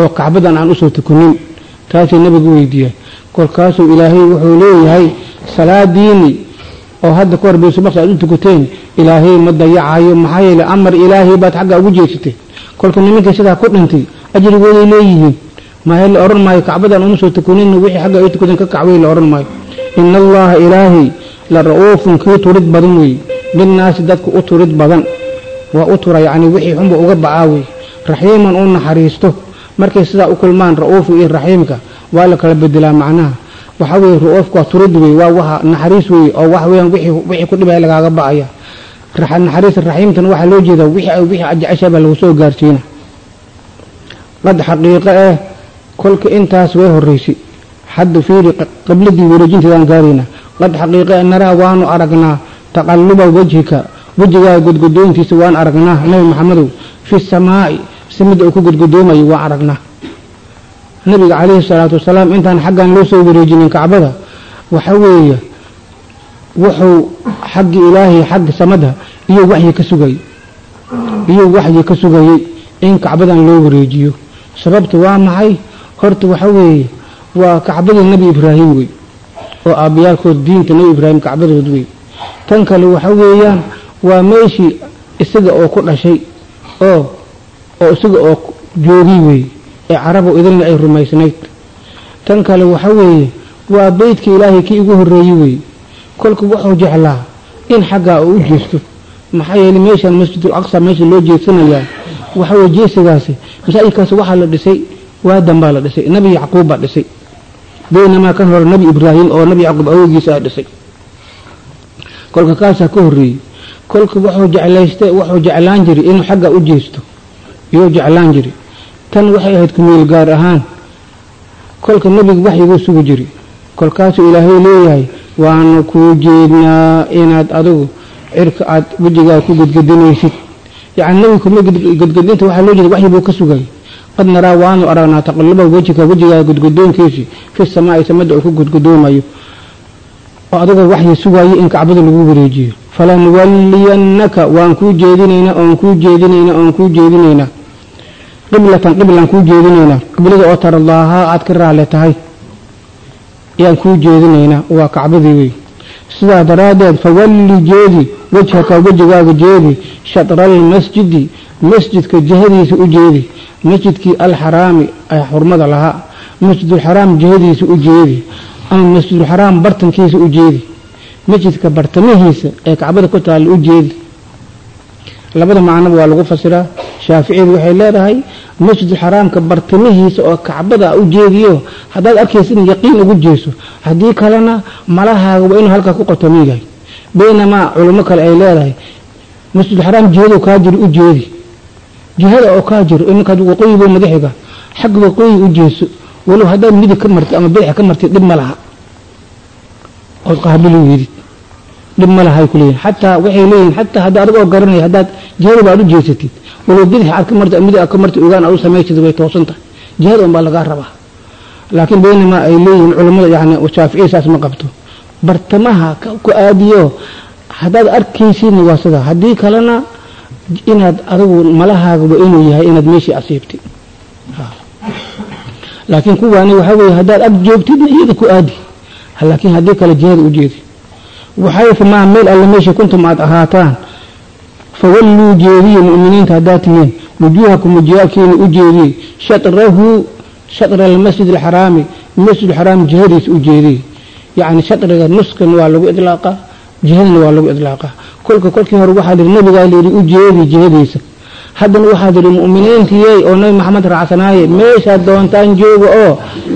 oo kacbadan aan u soo tukunin taasuu nabigu weydiiyey kolkaasuu ilaahay wuxuu leeyahay salaadiini oo hadda ka hor baytulmaqdis aad u tukuteen ilaahay ma dayacayo maxaa yeele amar ilaahay baad xagga ugu jeesatay. Kolka nimankii sidaa ku dhintay ajrigooday leeyihiin. Maahe la odhan maayo kacbadan uma soo tukunin wixii xagga ay tukadeen ka kacway la odhan maayo. Ina allaha ilaahay la ra'uufun kii turid badan weeye. Binnaasi dadka u turid badan. Waa u tura yacni wixii xunba uga bacaa wey raxiiman u naxariisto. Markay sidaa u kulmaan ra'uufu iyo raxiimka waa la kala bedelaa macnaha. Waxaa weye ra'uufka waa turid wey waa waxa naxariis wey oo wax weyaan wixii ku dhibaya lagaaga ba'aya. Naxariis raxiimtana waxaa loo jeedaa wixii wixii ajecesha baa lagu soo gaarsiina qad xaqiiqo eh kolka intaas way horeysay hadda fiiri qibladii wareejinteedaan gaarayna. Qad xaqiiqo eh naraa waanu aragnaa taqalluba wejhika wejigaa godgodoontiisa waan aragnaa nabi maxamedow fi samaa'i samida uu ku godgodoomayo waan aragnaa nabiga calayhi salaatu wasalaam intaan xaggan loo soo wareejinin kacbada waxa weeye wuxuu xaggi ilaahay xagga samada iyo waxyi ka sugayay iyo waxyi ka sugayay in kacbadan loo wareejiyo. Sababta waa maxay? Horta waxa weeye waa kacbadii nebi ibraahim wey oo aabbayaalkood diinta nebi ibraahim kacbadood wey tan kale waxa weeyaan waa meeshii isaga oo ku dhashay oo oo isaga oo joogi wey ee carabu idilna ay rumaysnayd. Tan kale waxa weeye waa beydka ilaahay kii ugu horreeyey wey kolka wuxuu jeclaa in xaggaa uu u jeesto. Maxaa yeelay meeshan masjidul aqsa meesha loo jeedsanayaa waxa weye jeesigaasi masaajidkaasi waxaa la dhisay waadan baa la dhisay nebi yacquub baa dhisay. Baynamaa kan hore nebi ibraahim oo nebi yacquub awowgiisa a dhisay. Kolka kaasaa ka horreeyey kolka wuxuu jeclaysta wuxuu jeclaan jiray inuu xagga u jeesto. Iyuu jeclaan jiray tan waxay ahayd kumeel gaar ahaan. Kolka nebiga waxyiguu sugi jiray kolkaasuu ilaahay leeyahay waanu kuu jeednaa inaad adigu cirka aad wejigaa ku gedgedinaysid. Yacni nebiga kuma gedgedinta waxaa loo jeeda waxyi buu ka sugay. Qad naraa waanu aragnaa taqalluba wejika wejigaa godgodoonkiisii fi samaa'i samada uu ku godgodoomayo oo adigoo waxyi sugaayo in kacbada lagu wareejiyo. Falanuwalliyannaka waan kuu jeedinaynaa oon kuu jeedinaynaa oon kuu jeedinaynaa qiblatan qiblaan kuu jeedinaynaa qiblada oo tardaahaa aad ka raale tahay. Ayaan kuu jeedinaynaa waa kacbadii wey sidaa daraaddeed fawalli jeedi wejhaka wejigaaga jeedi shatraalmasjidi masjidka jihadiisa u jeedi masjidkii alxaraami ee xurmada lahaa. Masjidulxaraam jihadiisa u jeedi ama masjidulxaraam bartankiisa u jeedi. Masjidka bartamihiisa ee kacbada ku taalla u jeedi labada macnoba waa lagu fasiraa. Shaaficiyadu waxay leedahay masjidulxaraamka bartamihiisa oo kacbada u jeediyo haddaad arkaysa in yaqiin ugu jeeso haddii kalena malahaaga waa inuu halkaa ku qotomin yahay baynamaa culimo kale ay leedahay masjidulxaraam jihadu kaa jiro u jeedi. Jihada oo kaa jiro iminkaad waqooyiba madaxiga xagga waqooyi u jeeso walow haddaad midig ka martid ama bidix ka martid dhib ma laha. Ood qaabili weydid dhib ma lahay kuleeyihin xataa waxay leeyihiin xataa hadda adigoo garanaya haddaad jihadaba aad u jeesatid walow bidix aad ka martid midig aad ka martid ogaan aad u samaysatid way toosan tahay. Jihada un baa lagaa rabaa. Laakiin baynamaa ay leeyihiin culammada yani shaaficiya saas ma qabto. Bartamaha ku aadiyo haddaad arkaysidna waa haddii kalena inaad adigu malahaagaba inuu yahay inaad meeshii asiibtid laakiin kuwaani waxaa weeye haddaad ag joogtidna iyada ku aadi. Laakiin haddii kale jihada u jeedi waxayfu maa meel alle meesha kuntum aad ahaataan fawalluu jeediye mu'miniinta haddaad tihiin wujuuhakum wajiyaalkiina u jeediye shatrahu shatra almasjid alxaraami masjid alxaraami jihadiisa u jeediye yacni shatriga nuskan waa lagu idlaaqa jihadana waa lagu idlaaqa kolka kolkii hore waxaa lihi nabigaa layidhi u jeedi jihadiisa haddana waxaa lihi mu'miniintiyey oo nabi maxamed raacsanaaye meeshaad doontaan jooga oo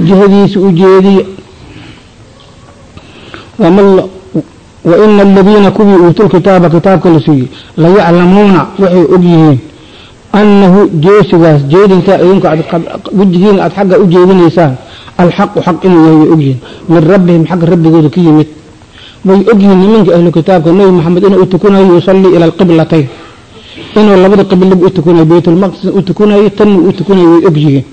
jihadiisa u jeediye wa ina aladiina kuwii uutuu kitaaba kitaabka la siiyey layaclamuuna waxay og yihiin annahu jeesigaas jeedintaa idinku wejigiina aad xagga u jeedinaysaan alxaqu xaq inuu yahay way ogyihiin min rabbihim xagga rabbigooda ka yimid way ogyihiin nimanka ahlu kitaabka nabi maxamed inuu u yusallii ila alqiblatayn inuu labada qiblaba u tukunayo baytulmaqdisna u tukunayo tanna u tukunayo way ogyihiin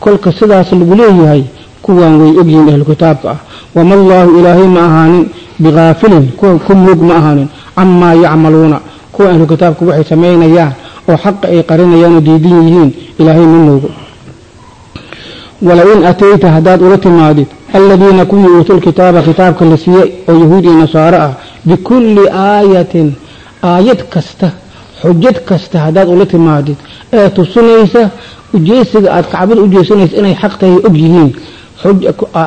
kolka sidaas lagu leeyahay kuwaan way ogyihiin ahlu kitaabka ah. Wama allaahu ilaahay ma ahaanin bigaafilin kuwa ku moog ma ahaanin camaa yacmaluuna. Kuwa ahlu kitaabka waxay samaynayaan oo xaqa ay qarinayaan oo diidan yihiin ilaahay ma moogo walain atayta haddaad ula timaadid aladiina kuwii uutul kitaaba kitaabka la siiyey oo yahuud iyo nasaaro ah bikulli aayatin aayad kasta xujad kasta haddaad ula timaadid ee tusinaysa ujeesiga aad kacbada u inay xaq tahay og yihiin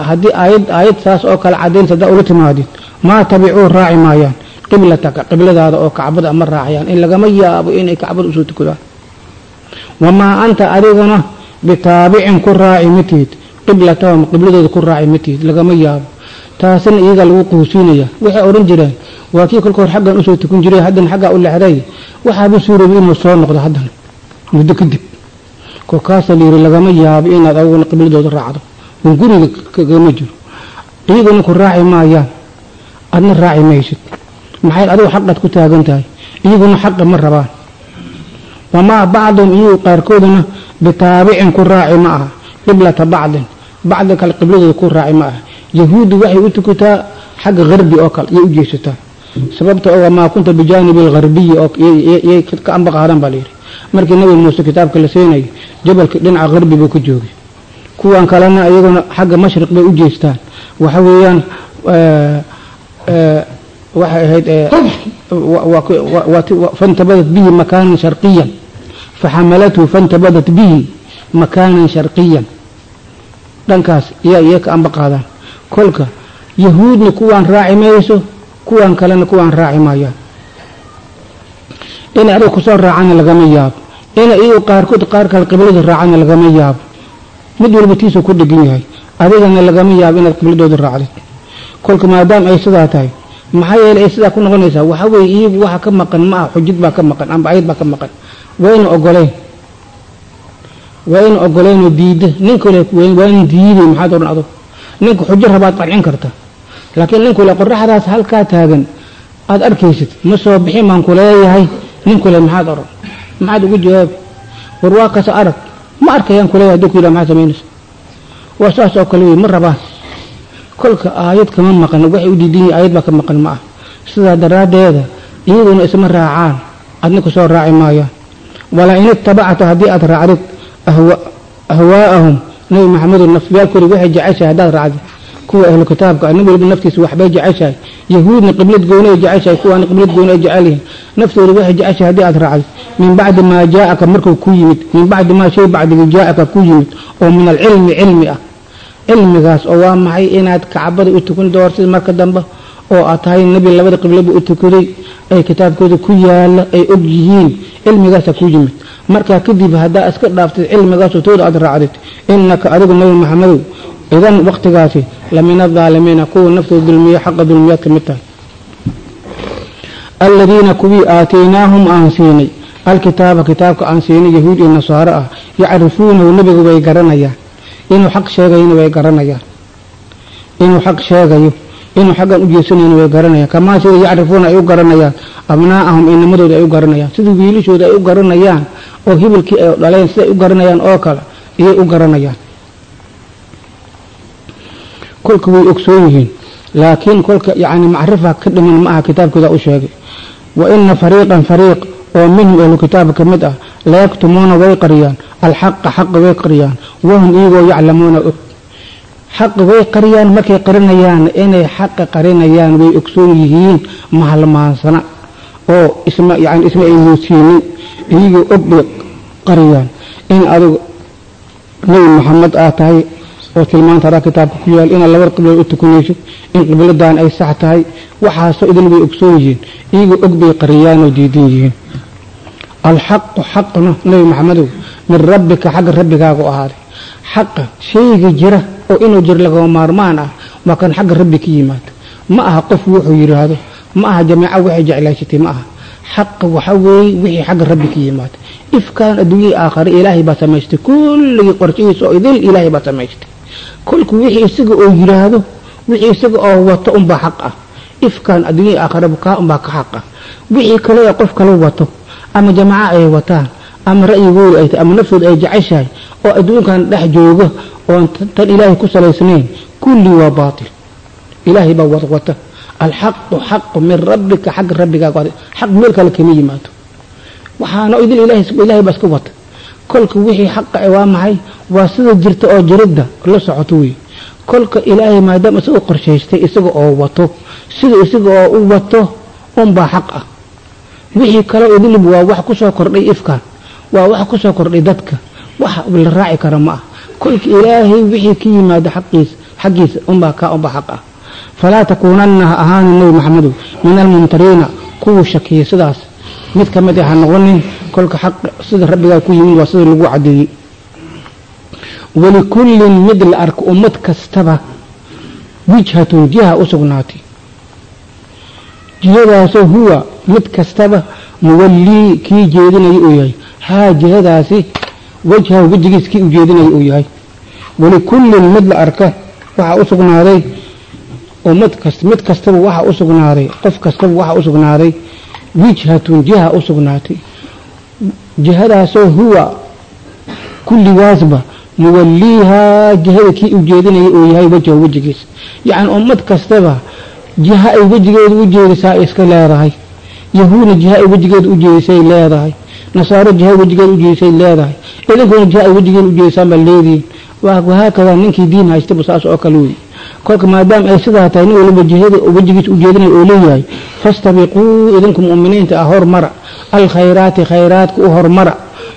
haddii aayad aayad saas oo kale cadaynta haddaad ula timaadid maa tabicuu raaci maayaan qiblataka qibladaada oo kacbada ma raacayaan in lagama yaabo inay kacbada u soo tukadaan wamaa anta adiguna bitaabicin ku raaci matihid qiblatahum qibladooda ku raaci matihid lagama yaabo. Taasina iyagaa lagu quusiinaya. Waxay odhan jireen waa kii kolka hor xaggan u soo tukun jiray haddana xaggaa u lexday waxaaba suuroobi inuu soo noqdo haddana muddo kadib kolkaasa layidhi lagama yaabo inaad adiguna qibladooda raacdo un guriga kagama jiro. Iyaguna ku raaci maayaan adna raaci maysid. Maxay adigu xaqaad ku taagan tahay? Iyaguna xaqa ma rabaan. Wamaa bacdum iyagu qaarkooduna bitaabicin ku raaci ma aha qiblata bacdin. Bacdi kale qibladooda ku raaci ma aha. Yahuuddu waxay u tukataa xagga harbi oo kale yay u jeesataa. Sababta oo wamaa kunta bijaanibi algharbiyi oo yay ka amba qaadan baa layidhi markii nabi muuse kitaabka la siinayay jabalka dhinaca harbi buu ka joogay kuwan kalena iyaguna xagga mashriq bay u jeestaan. Waxa weeyaan waxay ahayd fantabadat bihi makaanan sharqiyan. Faxamalathu fantabadat bihi makaanan sharqiyan. Dhankaas yaa iya ka amba qaadaan kolka yahuudna kuwaan raaci mayso kuwan kalena kuwaan raaci maayaan. Inay adiga ku soo raacana lagama yaabo. Inay iyagu qaarkood qaar kale qiblada raacana lagama yaabo mid walba tiisuu ku dhegan yahay. Adigana lagama yaabo inaad qibladooda raacdid kolka maadaama ay sidaa tahay maxaa yeeley ay sidaa ku noqonaysaa? Waxa weeye iyagu waxa ka maqan ma ah xujid baa ka maqan amba ayad baa ka maqan. Wayna ogoleen wayna ogoleenoo diida. Nin kale waana diiday maxaad odhan adug ninka xujo rabaad qancin karta. Laakiin nin kule qoraxdaas halkaa taagan aada arkaysid ma soo bixin baan ku leeyahay. Nin kule maxaad odhan? Maxaad ugu jawaabi war waa kasa arag ma arkayaan kuleeyahay hadduu ku yidhaha maxaad samaynaysa? Waa saas oo kale wey ma rabaan. Kolka aayad kama maqan waxay u diidan yihiin aayad baa ka maqan ma ah. Sidaa daraaddeeda iyaguna isma raacaan adna ku soo raaci maayaan. Walaa in itabacta haddii aad raacdid ahwaa'ahum nabi maxamedo nafyaalkoodi waxay jeceshahay haddaad raacdid kuwa ahlu kitaabka nin waliba naftiisa waxbay jeceshahay. Yahuudna qiblad gooni ay jeceshahay kuwaana qiblad gooni ay jecel yihiin. Naftooda waxay jeceshahay haddii aad raacdid min bacdi maa jaaaka markuu ku yimid min bacdi maa shay bacdigi jaaaka ku yimid oo min alcilmi cilmi ah. Cilmigaas oo waa maxay inaad kacbada u tukun doortid marka dambe oo aad tahay nebi labada qiblaba u tukaday ay kitaabkooda ku yaalla ay og yihiin cilmigaasa ku yimid. Markaa kadib haddaa iska dhaaftid cilmigaasoo tooda aad raacdid innaka adigu nebi maxamedow idan waqtigaasi lamina adaalimiina kuwa naftooda dulmiya xaqa dulmiyaad ka mid tahay aladiina kuwii aataynaahum aan siinay alkitaaba kitaabka aan siinay yahuud iyo nasaaro ah yacrifuunahu nebigu way garanayaan inuu xaq sheegayana way garanayaan inuu xaq sheegayo inuu xaggan u jeesanayna way garanayaan kamaa sida yacrifuuna ay u garanayaan abnaa'ahum inamadooda ay u garanayaan sida wiilashooda ay u garanayaan oo hibilkii ay dhaleen siday u garanayaan oo kale iyay u garanayaan kolka way ogsoon yihiin. Laakiin kolka yacni macrifa ka dhiman ma aha kitaabkooda u sheegay. Wa ina fariiqan fariiq oo minhum ahlu kitaabka ka mid ah layaktumuuna way qariyaan. Alxaqa xaqa way qariyaan. Wahum iyagoo yaclamuuna og. Xaqa way qariyaan markay qarinayaan inay xaqa qarinayaan way ogsoon yihiin mahalmaansana. Oo isma yani isma ay moosiinin iyagoo og bay qariyaan. In adigu nebi maxamed aad tahay oo tilmaanta adaa kitaabka ku yaal inaad laba qiblood u tukanaysid in qibladan ay sax tahay waxaasoo idin way ogsoon yihiin. Iyagoo og bay qariyaan oo diidan yihiin. Alxaqu xaqna nebi maxamedow min rabbika xagga rabbigaagu ahaaday xaqa shayga jira oo inuu jiro lagama maarmaan ah waa kan xagga rabbi ka yimaado ma aha qof wuxuu yidhaahdo ma aha jameeco waxay jeclaysatay ma aha. Xaqa waxa weeye wixii xagga rabbi ka yimaado ifkaan adduunyahii aakhare ilaahay baa samaystay. Kulligii qorshihiisa oo idil ilaahay baa samaystay kolku wixii isaga oo yidhaahdo wixii isaga oo wato unbaa xaq ah. Ifkaan adduunyahii aakhareba kaa unbaa ka xaq ah. Wixii kale qof kale wato ama jamaaco ay wataan ama ra'yigooda ay tahay ama naftooda ay jeceshahay oo adduunkan dhex jooga oon tan ilaahay ku salaysnayn kulli waa baatil. Ilaahay baa wad wata. Alxaqu xaqu min rabbika xagga rabbigaaga xaq meel kale kama yimaado. Waxaana idil ilaahay baa iska wata kolka wixii xaqa waa maxay? Waa sida jirta oo jiridda la socoto wey kolka ilaahay maadaama isaga qorshaystay isaga oo wato sida isaga oo u wato unbaa xaq ah. Wixii kale idilib waa wax ku soo kordhay ifkan waa wax ku soo kordhay dadka. Wax la raaci kara ma ah kolka ilaahay wixii ka yimaado xaqiisa xaggiisa unbaa kaa unbaa xaq ah. Falaa takuunanna ha ahaanin nebi maxamedow min almumtariina kuwuu shakiya sidaas mid ka mid ah ha noqonin kolka xaq sida rabbigaa ku yimid waa sida lagu cadeeyey. Walikullin mid la arko ummad kastaba wijhatun jiha u sugnaatay jihadaasoo huwa mid kastaba muwallii kii jeedinaya uu yahay. Haa jihadaasi wajhahu wejigiis kii u uu yahay. Walikullin mid la arka waxaa u sugnaaday kast mid kastaba waxaa u sugnaaday qof kastaba waxaa u sugnaaday wijhatun jiha u sugnaatay. Jihadaasoo huwa kulligaasba muwalliihaa jihada kii u uu yahay wajhahu wejigiis yacni ummad kastaba jiha ay wejigeeda u jeedisaa iska leedahay. Yahuudna jiha ay wejigeeda u jeedisay leedahay. Nasaaro jiha wejigeeda u jeedisay leedahay. Idinkuna jiha ay wejigeeda u jeedisaan baa leedihiin. Wahaakadaa ninkii diin haystaba saas oo kale wey kolka maadaama ay sidaa tahay nin waliba wejigiisa u jeedinaya oo leeyahay fastabiquu idinku mu'miniinta ah hormara. Alkhayraati khayraadka u hormara.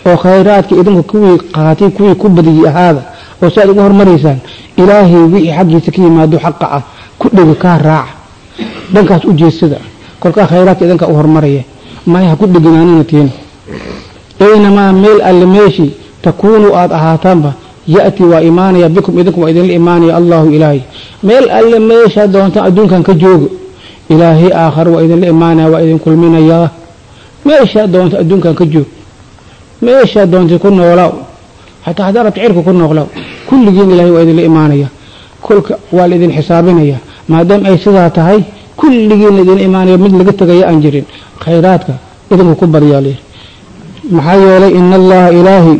Oo khayraadka idinku kuwii qaatay kuwii ku badiyey ahaada oo si aad ugu hormaraysaan ilaahay wixii xaggiisa ka yimaado xaqa ah ku dhega kaa raaca dhankaas u jeedsada. Kolkaa khayraadka idinkaa u hormaraya. Maya ha ku dheganaanina tiina. Aynamaa meel alle meeshii takuunuu aada ahaataanba ya'ti waa imaanaya bikum idinku waa idinla imaanaya allahu ilaahay meel alle meeshaa doontaan adduunkan ka jooga ilaahay aakhare waa idinla imaanaya waa idin kulminayaa meeshaa doonta adduunkan ka joog meeshaa doontay ku noolaaw xataa haddaa rabta cirka ku noolaaw kulligiin ilaahay waa idinla imaanaya kolka waa la idin xisaabinaya maadaama ay sidaa tahay kulligiin la idin imaanaya mid laga tegaya aan jirin khayraadka idinku ku badiyaa layidhi maxaa yeelay ina allaha ilaahi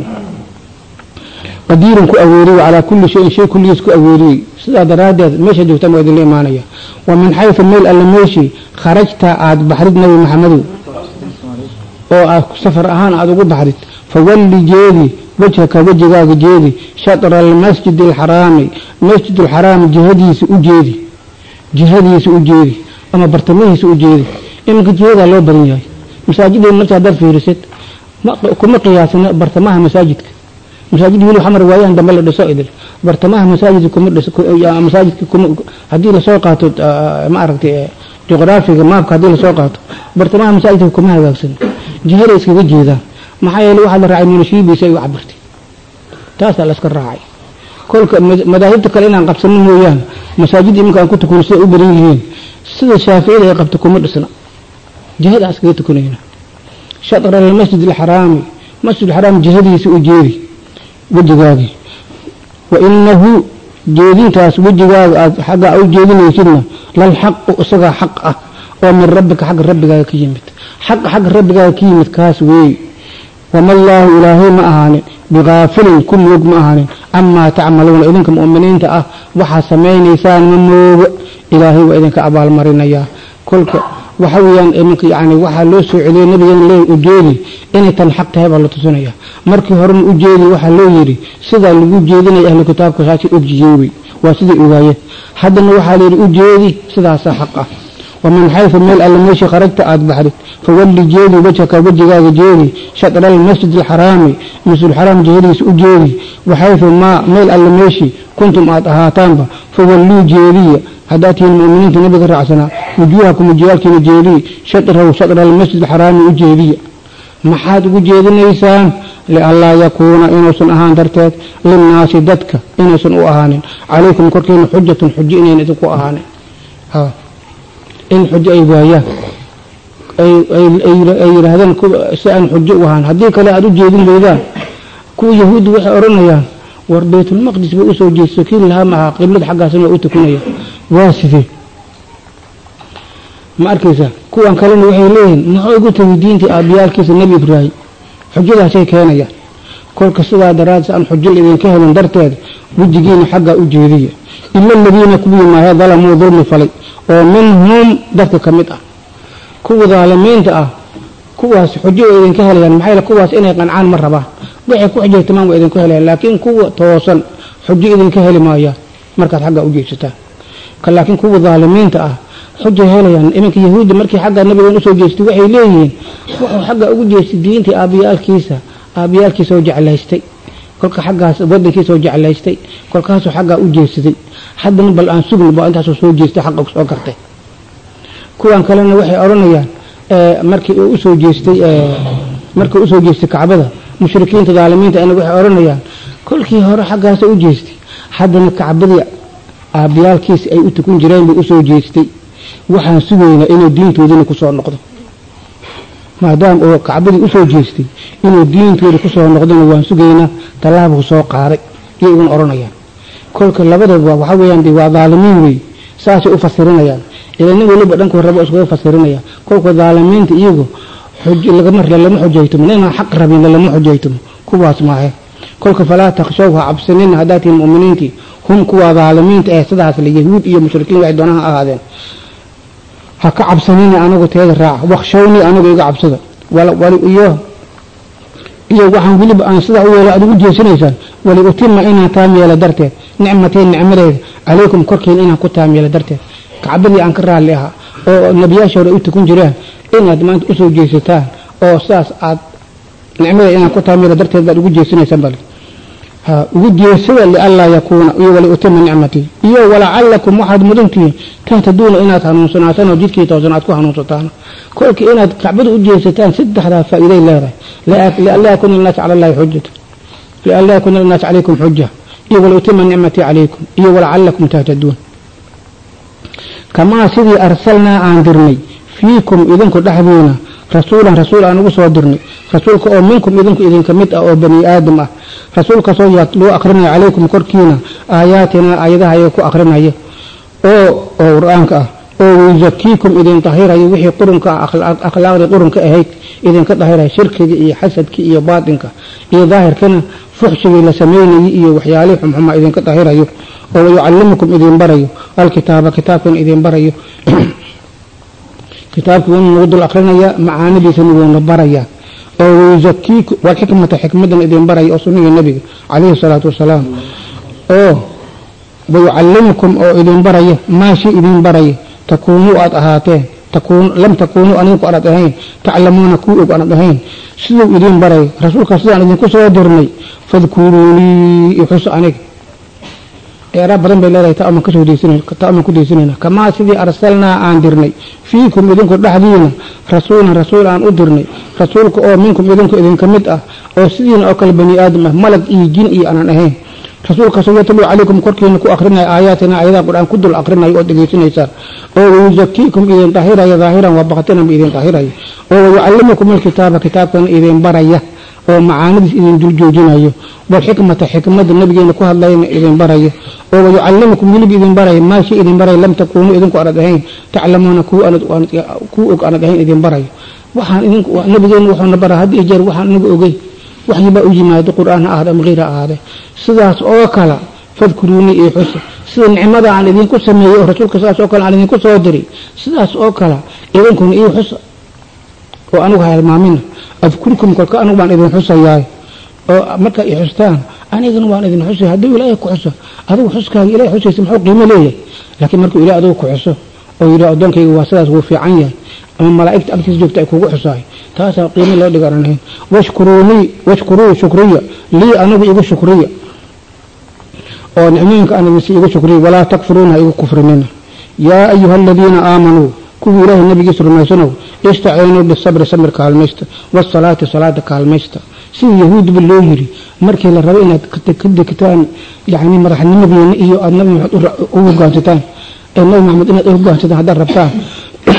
qadiirun ku awoodiyey calaa kulli shayin shay kulligiis ku awoodiyey sidaa daraaddeed meesha joogtaan waa idinla imaanaya. Wa min xaysu meel alle meeshii kharajta aada baxrid nebi maxamedow oo aad safar ahaan aada ugu baxrid fawalli jeedi wajhaka wejigaaga jeedi shatra almasjid alxaraami masjid alxaraami jihadiisa u jeedi jihadiisa u jeedi ama bartamihiisa u jeedi. Iminka jihadaa loo badan yahay. Masaajideen marta haddaad fiirisid kuma qiyaasina bartamaha masaajidka masaajid wili xamar waayaan dambe la dhiso idil. Bartamaha masaajidka kuma dhis kuma haddii la soo qaato ma aragtay maabka haddii la soo qaato bartamaha masaajidka kuma hagaagsan. Jihada iskaga jeedaan. Maxaa yeele waxaa la raacay munashibiisa ay u cabirtay taasaa la raacay. Kolka madaahibta kale inaan qabsano mooyaan masaajid iminka aan ku tukano siday u baran yihiin sida shaaficida ay qabta kuma dhisna. Jihada aan iskaga tukanayna shatra almasjid alxaraami masjid alxaraam jihadiisa u jeedi wejigaagii wa inahu jeedintaas wejigaaga aad xaggaa u jeedinaysidna lalxaqu isagaa xaq ah oo min rabbika xagga rabbigaaga ka yimid. Xaqa xagga rabbigaaga ka yimid kaas weey. Wama allaahu ilaahay ma ahaanin bigaafilin ku moog ma ahaanin camaa tacmaluuna idinka mu'miniinta ah waxaa samaynaysaan ma moogo. Ilaahay waa idinka abaalmarinayaa. Kolka waxa iminka yani waxaa loo soo celiyey nabigana lee ujeedi inay tan xaq tahay baa la tusinaya. Markii horena ujeedi waxaa loo yidhi sidaa lagu jeedinaya ahlu kitaabka ogjihiin wey. Waa siday ogaayeen haddana waxaa layidhi ujeedi sidaasaa xaq ah. Wamin xaysu meel alle meeshii kharajta aada baxdid fawalli jeedi wajhaka wejigaaga jeedi shatra almasjid alxaraami masjidulxaraam jihadiisa u jeedi. Waxaysu maa meel alle meeshii kuntum aada ahaataanba fawalluu jeediya. Haddaad tihiin mu'miniinta nabiga raacsanaa wujuuhakum wajiyaalkiina jeediya shatrahu shatra almasjid alxaraami u jeediya maxaad ugu jeedinaysaan lianlaa yakuuna inuusan ahaan darteed linnaasi dadka inuusan u ahaanin calaykum korkiina xujatun xujo inayn idinku ahaanin in xujo ay waayaan ay yidhaahdaan si aan xujo u ahaan haddii kale aada u jeedin weydaan kuwa yahuudda waxay odhanayaan war baytulmaqdis bay u soo jeedso kii lahaa ma aha qiblada xaggaasna waa u tukanaya waa sidee ma arkaysa? Kuwan kalena waxay leeyihiin muxuu ugu tegay diintii aabiyaalkiisa nebi ibraahim? Xujadaasay keenayaan kolka sidaa daraad si aan xujo idinka helin darteed wejigiina xaggaa u jeediya. Ila aladiina kuwii maahe dalamuu dulmi falay oo minhum dadka ka mid ah. Kuwa daalimiinta ah kuwaas xujo way idinka helayaan maxaa yeele kuwaas inay qancaan ma rabaan. Waxay ku xijaytamaan waa idinku helayaan laakiin kuwa toosan xujo idinka heli maayaan markaad xaggaa u jeedsataan. Laakiin kuwa daalimiinta ah xujay helayaan. Iminka yahuudda markii xaggaa nabigan u soo jeestay waxay leeyihiin wuxuu xaggaa ugu jeestay diintii aabiyaalkiisa aabiyaalkiisa oo jeclaystay. Kolka xaggaas wadankiisa oo jeclaystay. Kolkaasuu xaggaa u jeedsaday haddana bal aan sugno baa intaasoo soo jeestay xaqa soo gartay. Kuwan kalena waxay odhanayaan markii uu u soo jeestay markii u soo jeestay kacbada mushrikiinta daalimiinta ana waxay odhanayaan kolkii hore xaggaasa u jeestay. Haddana kacbadii aabayaalkiisa ay u tukun jireen buu u soo jeestay waxaan sugaynaa inuu diintoodina ku soo noqdo. Maadaama uu kacbadii u soo jeestay inuu diintooda ku soo noqdona waan sugaynaa tallaabuu soo qaaday iyay iguna odhanayaan kolka labadaba waxa weeyaan waa daalimiin wey saasay u fasirinayaan. Ilaa nin waliba dhanku rabo iskuga fasirinaya kolka daalimiinta iyagu lama xujaytumo ninaan xaq rabin lama xujaytumo kuwaas maahe kolka falaa takshow ha cabsanina haddaad mu'miniintii hum kuwa daalimiinta eh sidaas le yahuud iyo mushrikiin waxay doonaha ahaadeen ha ka cabsanina anagu teeda raaca wakshawnii anagu iga cabsada. Iyo iyo waxaan weliba aan sidaa u yeelo aad ugu jeesanaysaan waliutima inaan taam yeelo darteed. Nicmateen nicmadeeda calaykum korkiina inaan ku taam yeelo darteed. Kacbadii aan ka raalli ahaa oo nebiyaasha hore u tukun jiraan inaad maanta u soo jeesataan oo sidaas aad nicmadeeda inaan ku taam yeelo darteed baad ugu jeesanaysaan bal. ha ugu jeesada lianlaa yakuuna iyo waliutima nicmatii iyo walacalakum waxaad mudantihiin tahtaduuna inaad hanuunsanaataan oo jidkii toosan aad ku hanuunsataan kolkii inaad kacbada u jeesataan saddexdaa faa'iiday leedahay. Lianlaa yakuna linaasi cala allahi xujatu lianlaa yakuna linaasi calaykum xuja iyo waliutima nicmatii calaykum. Iyo walacalakum tahtaduun kamaa sidii arsalnaa aan dirnay fiikum idinku dhexdiina rasuulan rasuul aan ugu soo dirnay. Rasuulka oo minkum idinku idinka mid ah oo bani aadam ah. Rasuulkaasoo loo akrinaya calaykum korkiina aayaatina aayadaha ayaga ku akrinaya oo oo qur'aanka ah. Oo wayusakiikum idin dahirayo wixii qurunka ah akhlaaqdii qurunka ahayd idinka dahiraya shirkiga iyo xasadkii iyo baatinka. Iyo daahirkana fuxshigii la sameynayay iyo waxyaalihii xumxuma idinka dahirayo oo wayucallimukum idin barayo. Alkitaaba kitaabkan idin barayo kitaabkii wuuna nagu dul akrinaya macaanidiisana wuuna baraya. Oo wayusakiikum walxikmata xikmadan idin baraya oo sunnihii nabiga calayhi salaatu wasalaam. Oo wayucallimukum oo idin baraya maa shay idin baraya. Takuunuu aada ahaateen lam takuunuu aninku anad ahayn. Taclamuuna kuwii og anad ahayn. Siduu idiin baray rasuulkaa sidaan idinku soo dirnay fadkuruunii ixus aniga eeraa badan bay leedahay ta aman ka soo ta aman ku daysanayna kamaa sidii arsalnaa aan dirnay? Fiikum idinku dhexdiina rasuulan rasuul aan u dirnay. Rasuulka oo minkum idinku idinka mid ah oo sidiina oo kale bani aadam ah malag iyo jin iyo aanan ahayn. Rasuulkaasoo yatluu calaykum korkiina ku akrinaya aayaatina ayadaha qur'aan ku dul akrinayo oo dhegaysanaysaan oo wayuzakiikum idin dahiraya daahiran waa baqtinanba idin dahiraya oo wayucallimukum alkitaaba kitaabkana idin baraya oo macaanidiis idin dul joojinayo walxikmata xikmada nabigeena ku hadlayna idin baraya oo wayucallimukum wilib idin baraya maa shay idin baraya lam takuunuu idinku anad ahayn taclamuuna kuu og anad ahayn idin barayo. Nabigeena wuxuuna bara had iyo jeer waxaan inagu ogey waxyibaa u yimaado qur'aan ha ahaade ama keyr ha ahaade sidaas oo kale fadkuruunii iyo xusa sida nicmada aan idinku sameeyey oo rasuulka sidaas oo kale aan idinku soo diray sidaas oo kale idinkuna iyo xusa oo anigu halmaamina adkurkum kolka anigu baan idin xusayaay oo markaa i xustaan anigana waan idin xusay hadduu ilaahay ku xuso adigu xuskaaga ilahay xusaysa muxuu qiimo leeyahay? Laakiin markuu ilahay adigu ku xuso oo yidhi addoonkayga waa sidaas wuu fiican yahay. Ama malaa'igta agtiisa joogta ay kugu xusaay taasaa qiimo loo dhiga aan ahayn washkuruunii washkuruu shukriya. Lii anigu igu shukriya. Oo nicmooyinka idinsi igu shukriya. Walaa takfuruuna igu kufrinina yaa ayuha aladiina aamanuu kuwii ilaahay nabigiisa rumaysanow istaciinuu bisabri samir kaalmaysta wasalaati salaada kaalmaysta. Sidii yahuudba loo yiri markii la rabo inaad ka degtaan yani madaxnimadiina iyo aad nabi maxamed u hogaansataan ee nabi maxamed inaad u hogaansataan haddaad rabtaan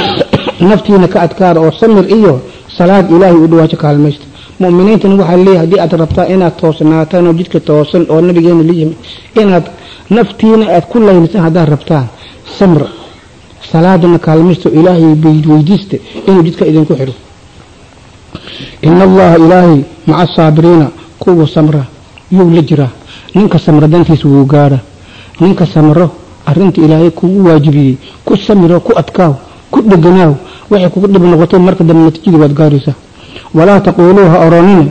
naftiina ka adkaada oo samir iyo salaad ilaahay u dhawaajo kaalmaysta. Muminiintana waxaa leeyahay haddii aad rabtaan inaad toosnaataan oo jidka toosan oo nabigeena la yimid inaad naftiina aad ku laylisaan haddaad rabtaan samra salaadana kaalmaysta oo ilaahay weydiista inuu jidka idinku xidho. Ina allaha ilaahay maca asaabiriina kuwa samra yuu la jiraa. Ninka samra dantiisa wuu gaadha ninka samro arinta ilaahay kugu waajibiyey ku samiro ku adkaaw ku dheganaaw waxay kugu dhib noqoto marka dambe natiijadii waad gaaraysaa walaa taquuluu ha oranina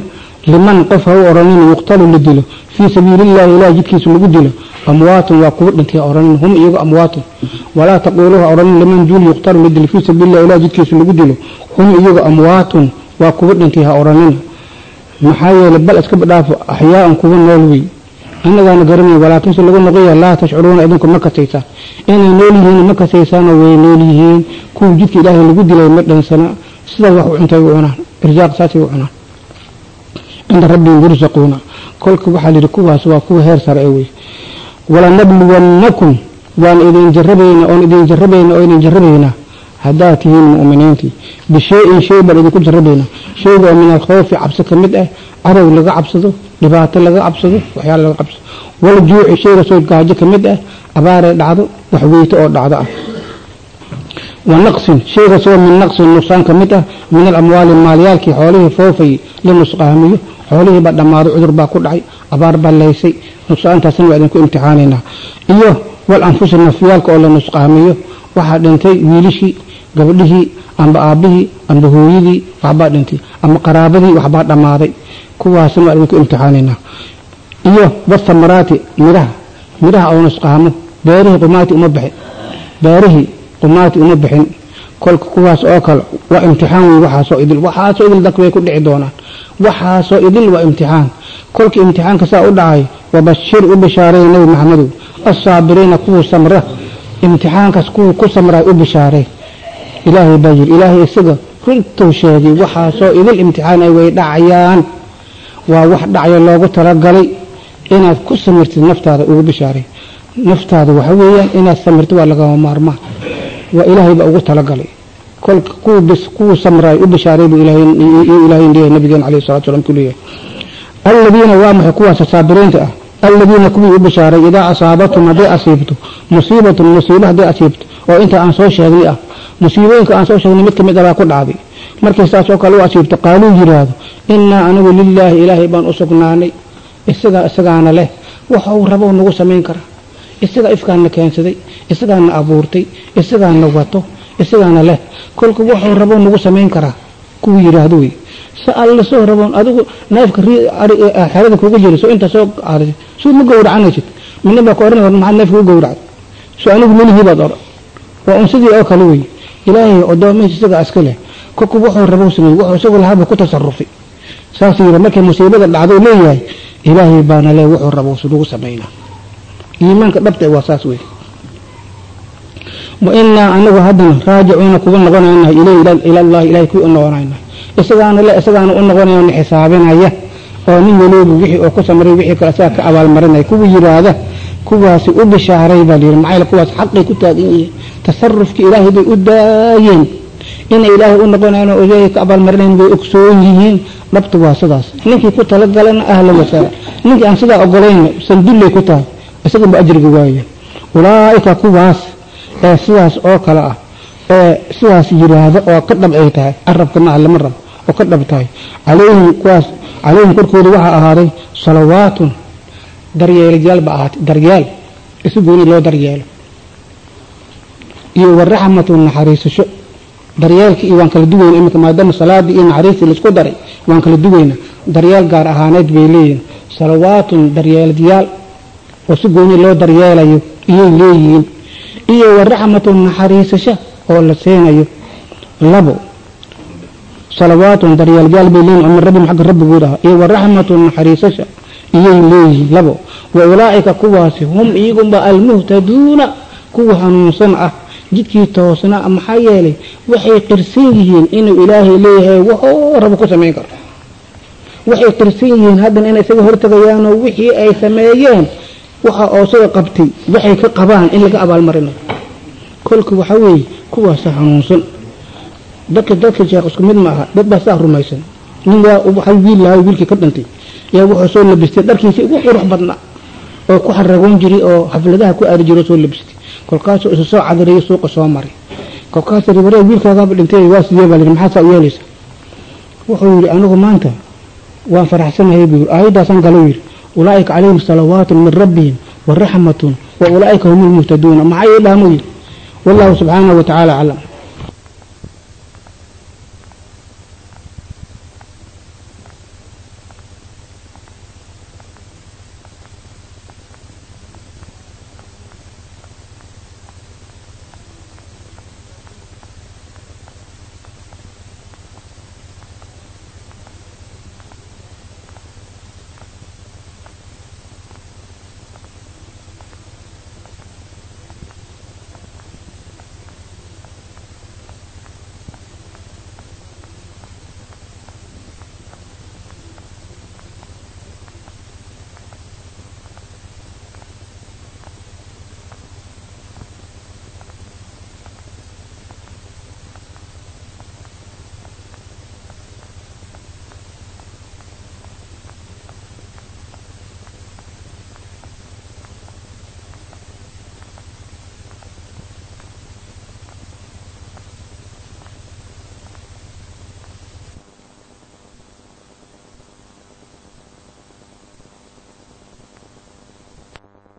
liman qof ha u oranina yuqtalu la dilo fii sabiilillahi ilaah jidkiisa lagu dilo. Amwaatun waa kugu dhintay ha oranina hum iyagu amwaatun. Walaa taquuluu ha oranina liman duul yuqtalu la dilo fii sabiilillahi ilaah jidkiisa lagu dilo. Hum iyagu amwaatun waa kugu dhintay ha oranina maxaa yeelay bal iska badhaafo axyaaan kuwa nool wey. Annagaana garanay walaakiinse lagu noqoya laa tashcuruuna idinku ma kasaysaan inay nool yihiin ma kasaysaanoo way nool yihiin. Kuwa jidka ilaahay lagu dilay ma dhansana. Sidaas wax u cuntay u cunaan irsaaq saasay u cunaan cinda rabbihim yursaquuna kolka waxaa layidhi kuwaas waa kuwa heer ee wey walanabluwannakum waan idin jarabayna oon idin jarabayna oo idin jarabaynaa haddaad tihiin mu'miniintii bishay-in shay baan idinku jarabaynaa shayga oo min alkhawfi cabsi ka mid ah. Cadow laga cabsado dhibaato laga cabsado waxyaala laga cabsado. Waljuuci shayga gaajo ka mid ah abaaree dhacdo wax weyto oo dhacdo ah. Wa naqsin shayga soo min naqsin nuqsaan ka mid ah min alamwaali maalyaalkii xoolihii foofay la nusqaamiyo xoolihii baa dhammaaday cudur baa ku dhacay abaar baa laysay. Nusqaantaasna waa idinku imtixaanaynaa iyo wal nafyaalka oo la nusqaamiyo waxaa dhintay wiilishii gabdhihii amba aabbihii amba hooyadii waxbaa dhintay ama qaraabadii waxbaa dhammaaday. Kuwaasna waa idinku imtixaanaynaa iyo wasamaraati midhaha midhaha oo nusqaamo beerihii qumaati uma bixin beerihii qumaati uma bixin. Kolka kuwaas oo kale waa imtixaan wey waxaasoo idil waxaasoo idil dadka way ku dhici doonaan waxaasoo idil waa imtixaan. Kolka imtixaanka saa u dhacay wabashir u bishaareey nebi maxamedow assaabiriina kuwuu samra imtixaankaas kuwuu ku samray u bishaaray. Ilaahay baa yiri ilaahay isaga runtuu sheegay waxaasoo idil imtixaan ay way dhacayaan. Waa wax dhacayo loogu talagalay inaad ku samirtid naftaada ugu bishaaray. Naftaada waxa weeyaan inaad samirtid waa lagama maarmaan. Waa ilaahay baa ugu talagalay kuwa samray u bishaaray buu ilaahay leeyahay nabigeena calayhi salatu wasallam ku leeyahay. Aladiina waa maxay kuwaas saabiriinta ah? Aladiina kuwii u bishaaray idaa asaabatum hadday asiibto musiibatun musiibo hadday asiibto oo inta aan soo sheegnay ah musiibooyinka aan soo sheegnay mid ka mid ah ku dhacday. Markay saas oo kale u asiibto qaaluu yiraahdo innaa anigu lilaahi ilaahay baan u sugnaanay isagaa isagaana leh waxa uu rabo nagu samayn karaa. Isagaa ifkaana keensaday isagaana abuurtay isagaana wato isagaana leh. Kolka waxuu rabo nagu samayn karaa kuwii yidhaahdo wey sa alla soo raboon adigu neefka xerada kuga jira soo intaa soo aadasay suu ma gowracanaysid midna baa ka odhan maxaad neefka u gowracay soo anigu melihii baad odhan waa un sidii oo kale wey ilaahay odoomihiisa isagaa iska leh. Kolku wuxuu rabo sameeyey wuxuu isagu lahaaba ku tasarufay saas yidhi markay musiibada dhacdo leeyahay ilaahay baana le wuxuu rabo lagu samaynaa iimaanka dhabta waa saas wey wa inaa anagu haddana raajicuuna kuwa noqonayna ilay ilallahi ilahay kuwa u noqonayna isagaana u noqonaya na xisaabinaya oo nin waliba wixii oo ku samray wixii kale isaga ka abaalmarinaya. Kuwa yiraahda kuwaasi u bishaaray baa layidhi maxaa kuwaas xaqay ku taagan yihiin? Tasarufkii ilaahay bay u daayeen. Inay ilaahay u noqonayaan oo ilaahay ka abaalmarinayn bay ogsoon yihiin. Dhabta waa sidaas. Ninkii ku talagalana ahla wasala ninkii aan sidaa ogolayna sandullay ku tahay isaganba ajriga waaya ulaa'ika kuwaas ee sidaas oo kale ah ee sidaas yiraahda oo ka dhab ay tahay carabka maaha lama rabo oo ka dhab tahay. Calayhim kuwaas calayhim korkooda waxaa ahaaday salawaatun daryeelyaal ba ahaatay daryeel isu gooni loo daryeelo. Iyo waraxmatun naxariisasho. Daryeelka iyo waan kala duweyna iminka maadaama salaadii iyo naxariistii la isku daray waan kala duweyna daryeel gaar ahaaneed bay leeyihiin salawaatun daryeelyaal oo si gooni loo daryeelayo iyay leeyihiin iyo waraxmatun naxariisasho oo la siinayo labo. Salawaatun daryeelyaal bay leeyihiin oo rabbihim xagga rabbigooda ah iyo waraxmatun naxariisasho iyay leeyihiin labo. Wa ulaa'ika kuwaasi hum iyagunba almuhtaduuna kuwa hanuunsan ah jidkii toosna maxaa yeelay waxay qirsan yihiin inuu ilaahay leeyahay wuxuu rabo ku samayn karo. Waxay qirsan yihiin haddana inay isaga hortagayaanoo wixii ay sameeyeen waxa oo isaga qabtay waxay ka qabaan in laga abaalmarinayo kolka waxaa weeye kuwaasa hanuunsan. Dadka dadka sheekh isku mid ma aha dad baa saa rumaysan. Nin waa wiil lahay wiilkii ka dhintay yaa wuxuu soo labistay dharkiisii ugu qurux badnaa. Oo ku xaragoon jiray oo xafladaha ku aari jiray oo soo labistay. Kolkaasuu isu soo cadiriyay suuqa soo maray. Kolkaasuu yidhi waree wiilkaagaaba dhintay waa sidee baa yidhi maxaa saa u yeelaysa wuxuu yidhi anigu maanta waan faraxsanahay buu yidhi. Aayaddaasaan galo yidhi ulaa'ika calayhim salawaatun min rabbihim wa raxmatun wa ulaa'ika hum ii dhaamo yidhi wallahu subxaanahu wa tacaala aclam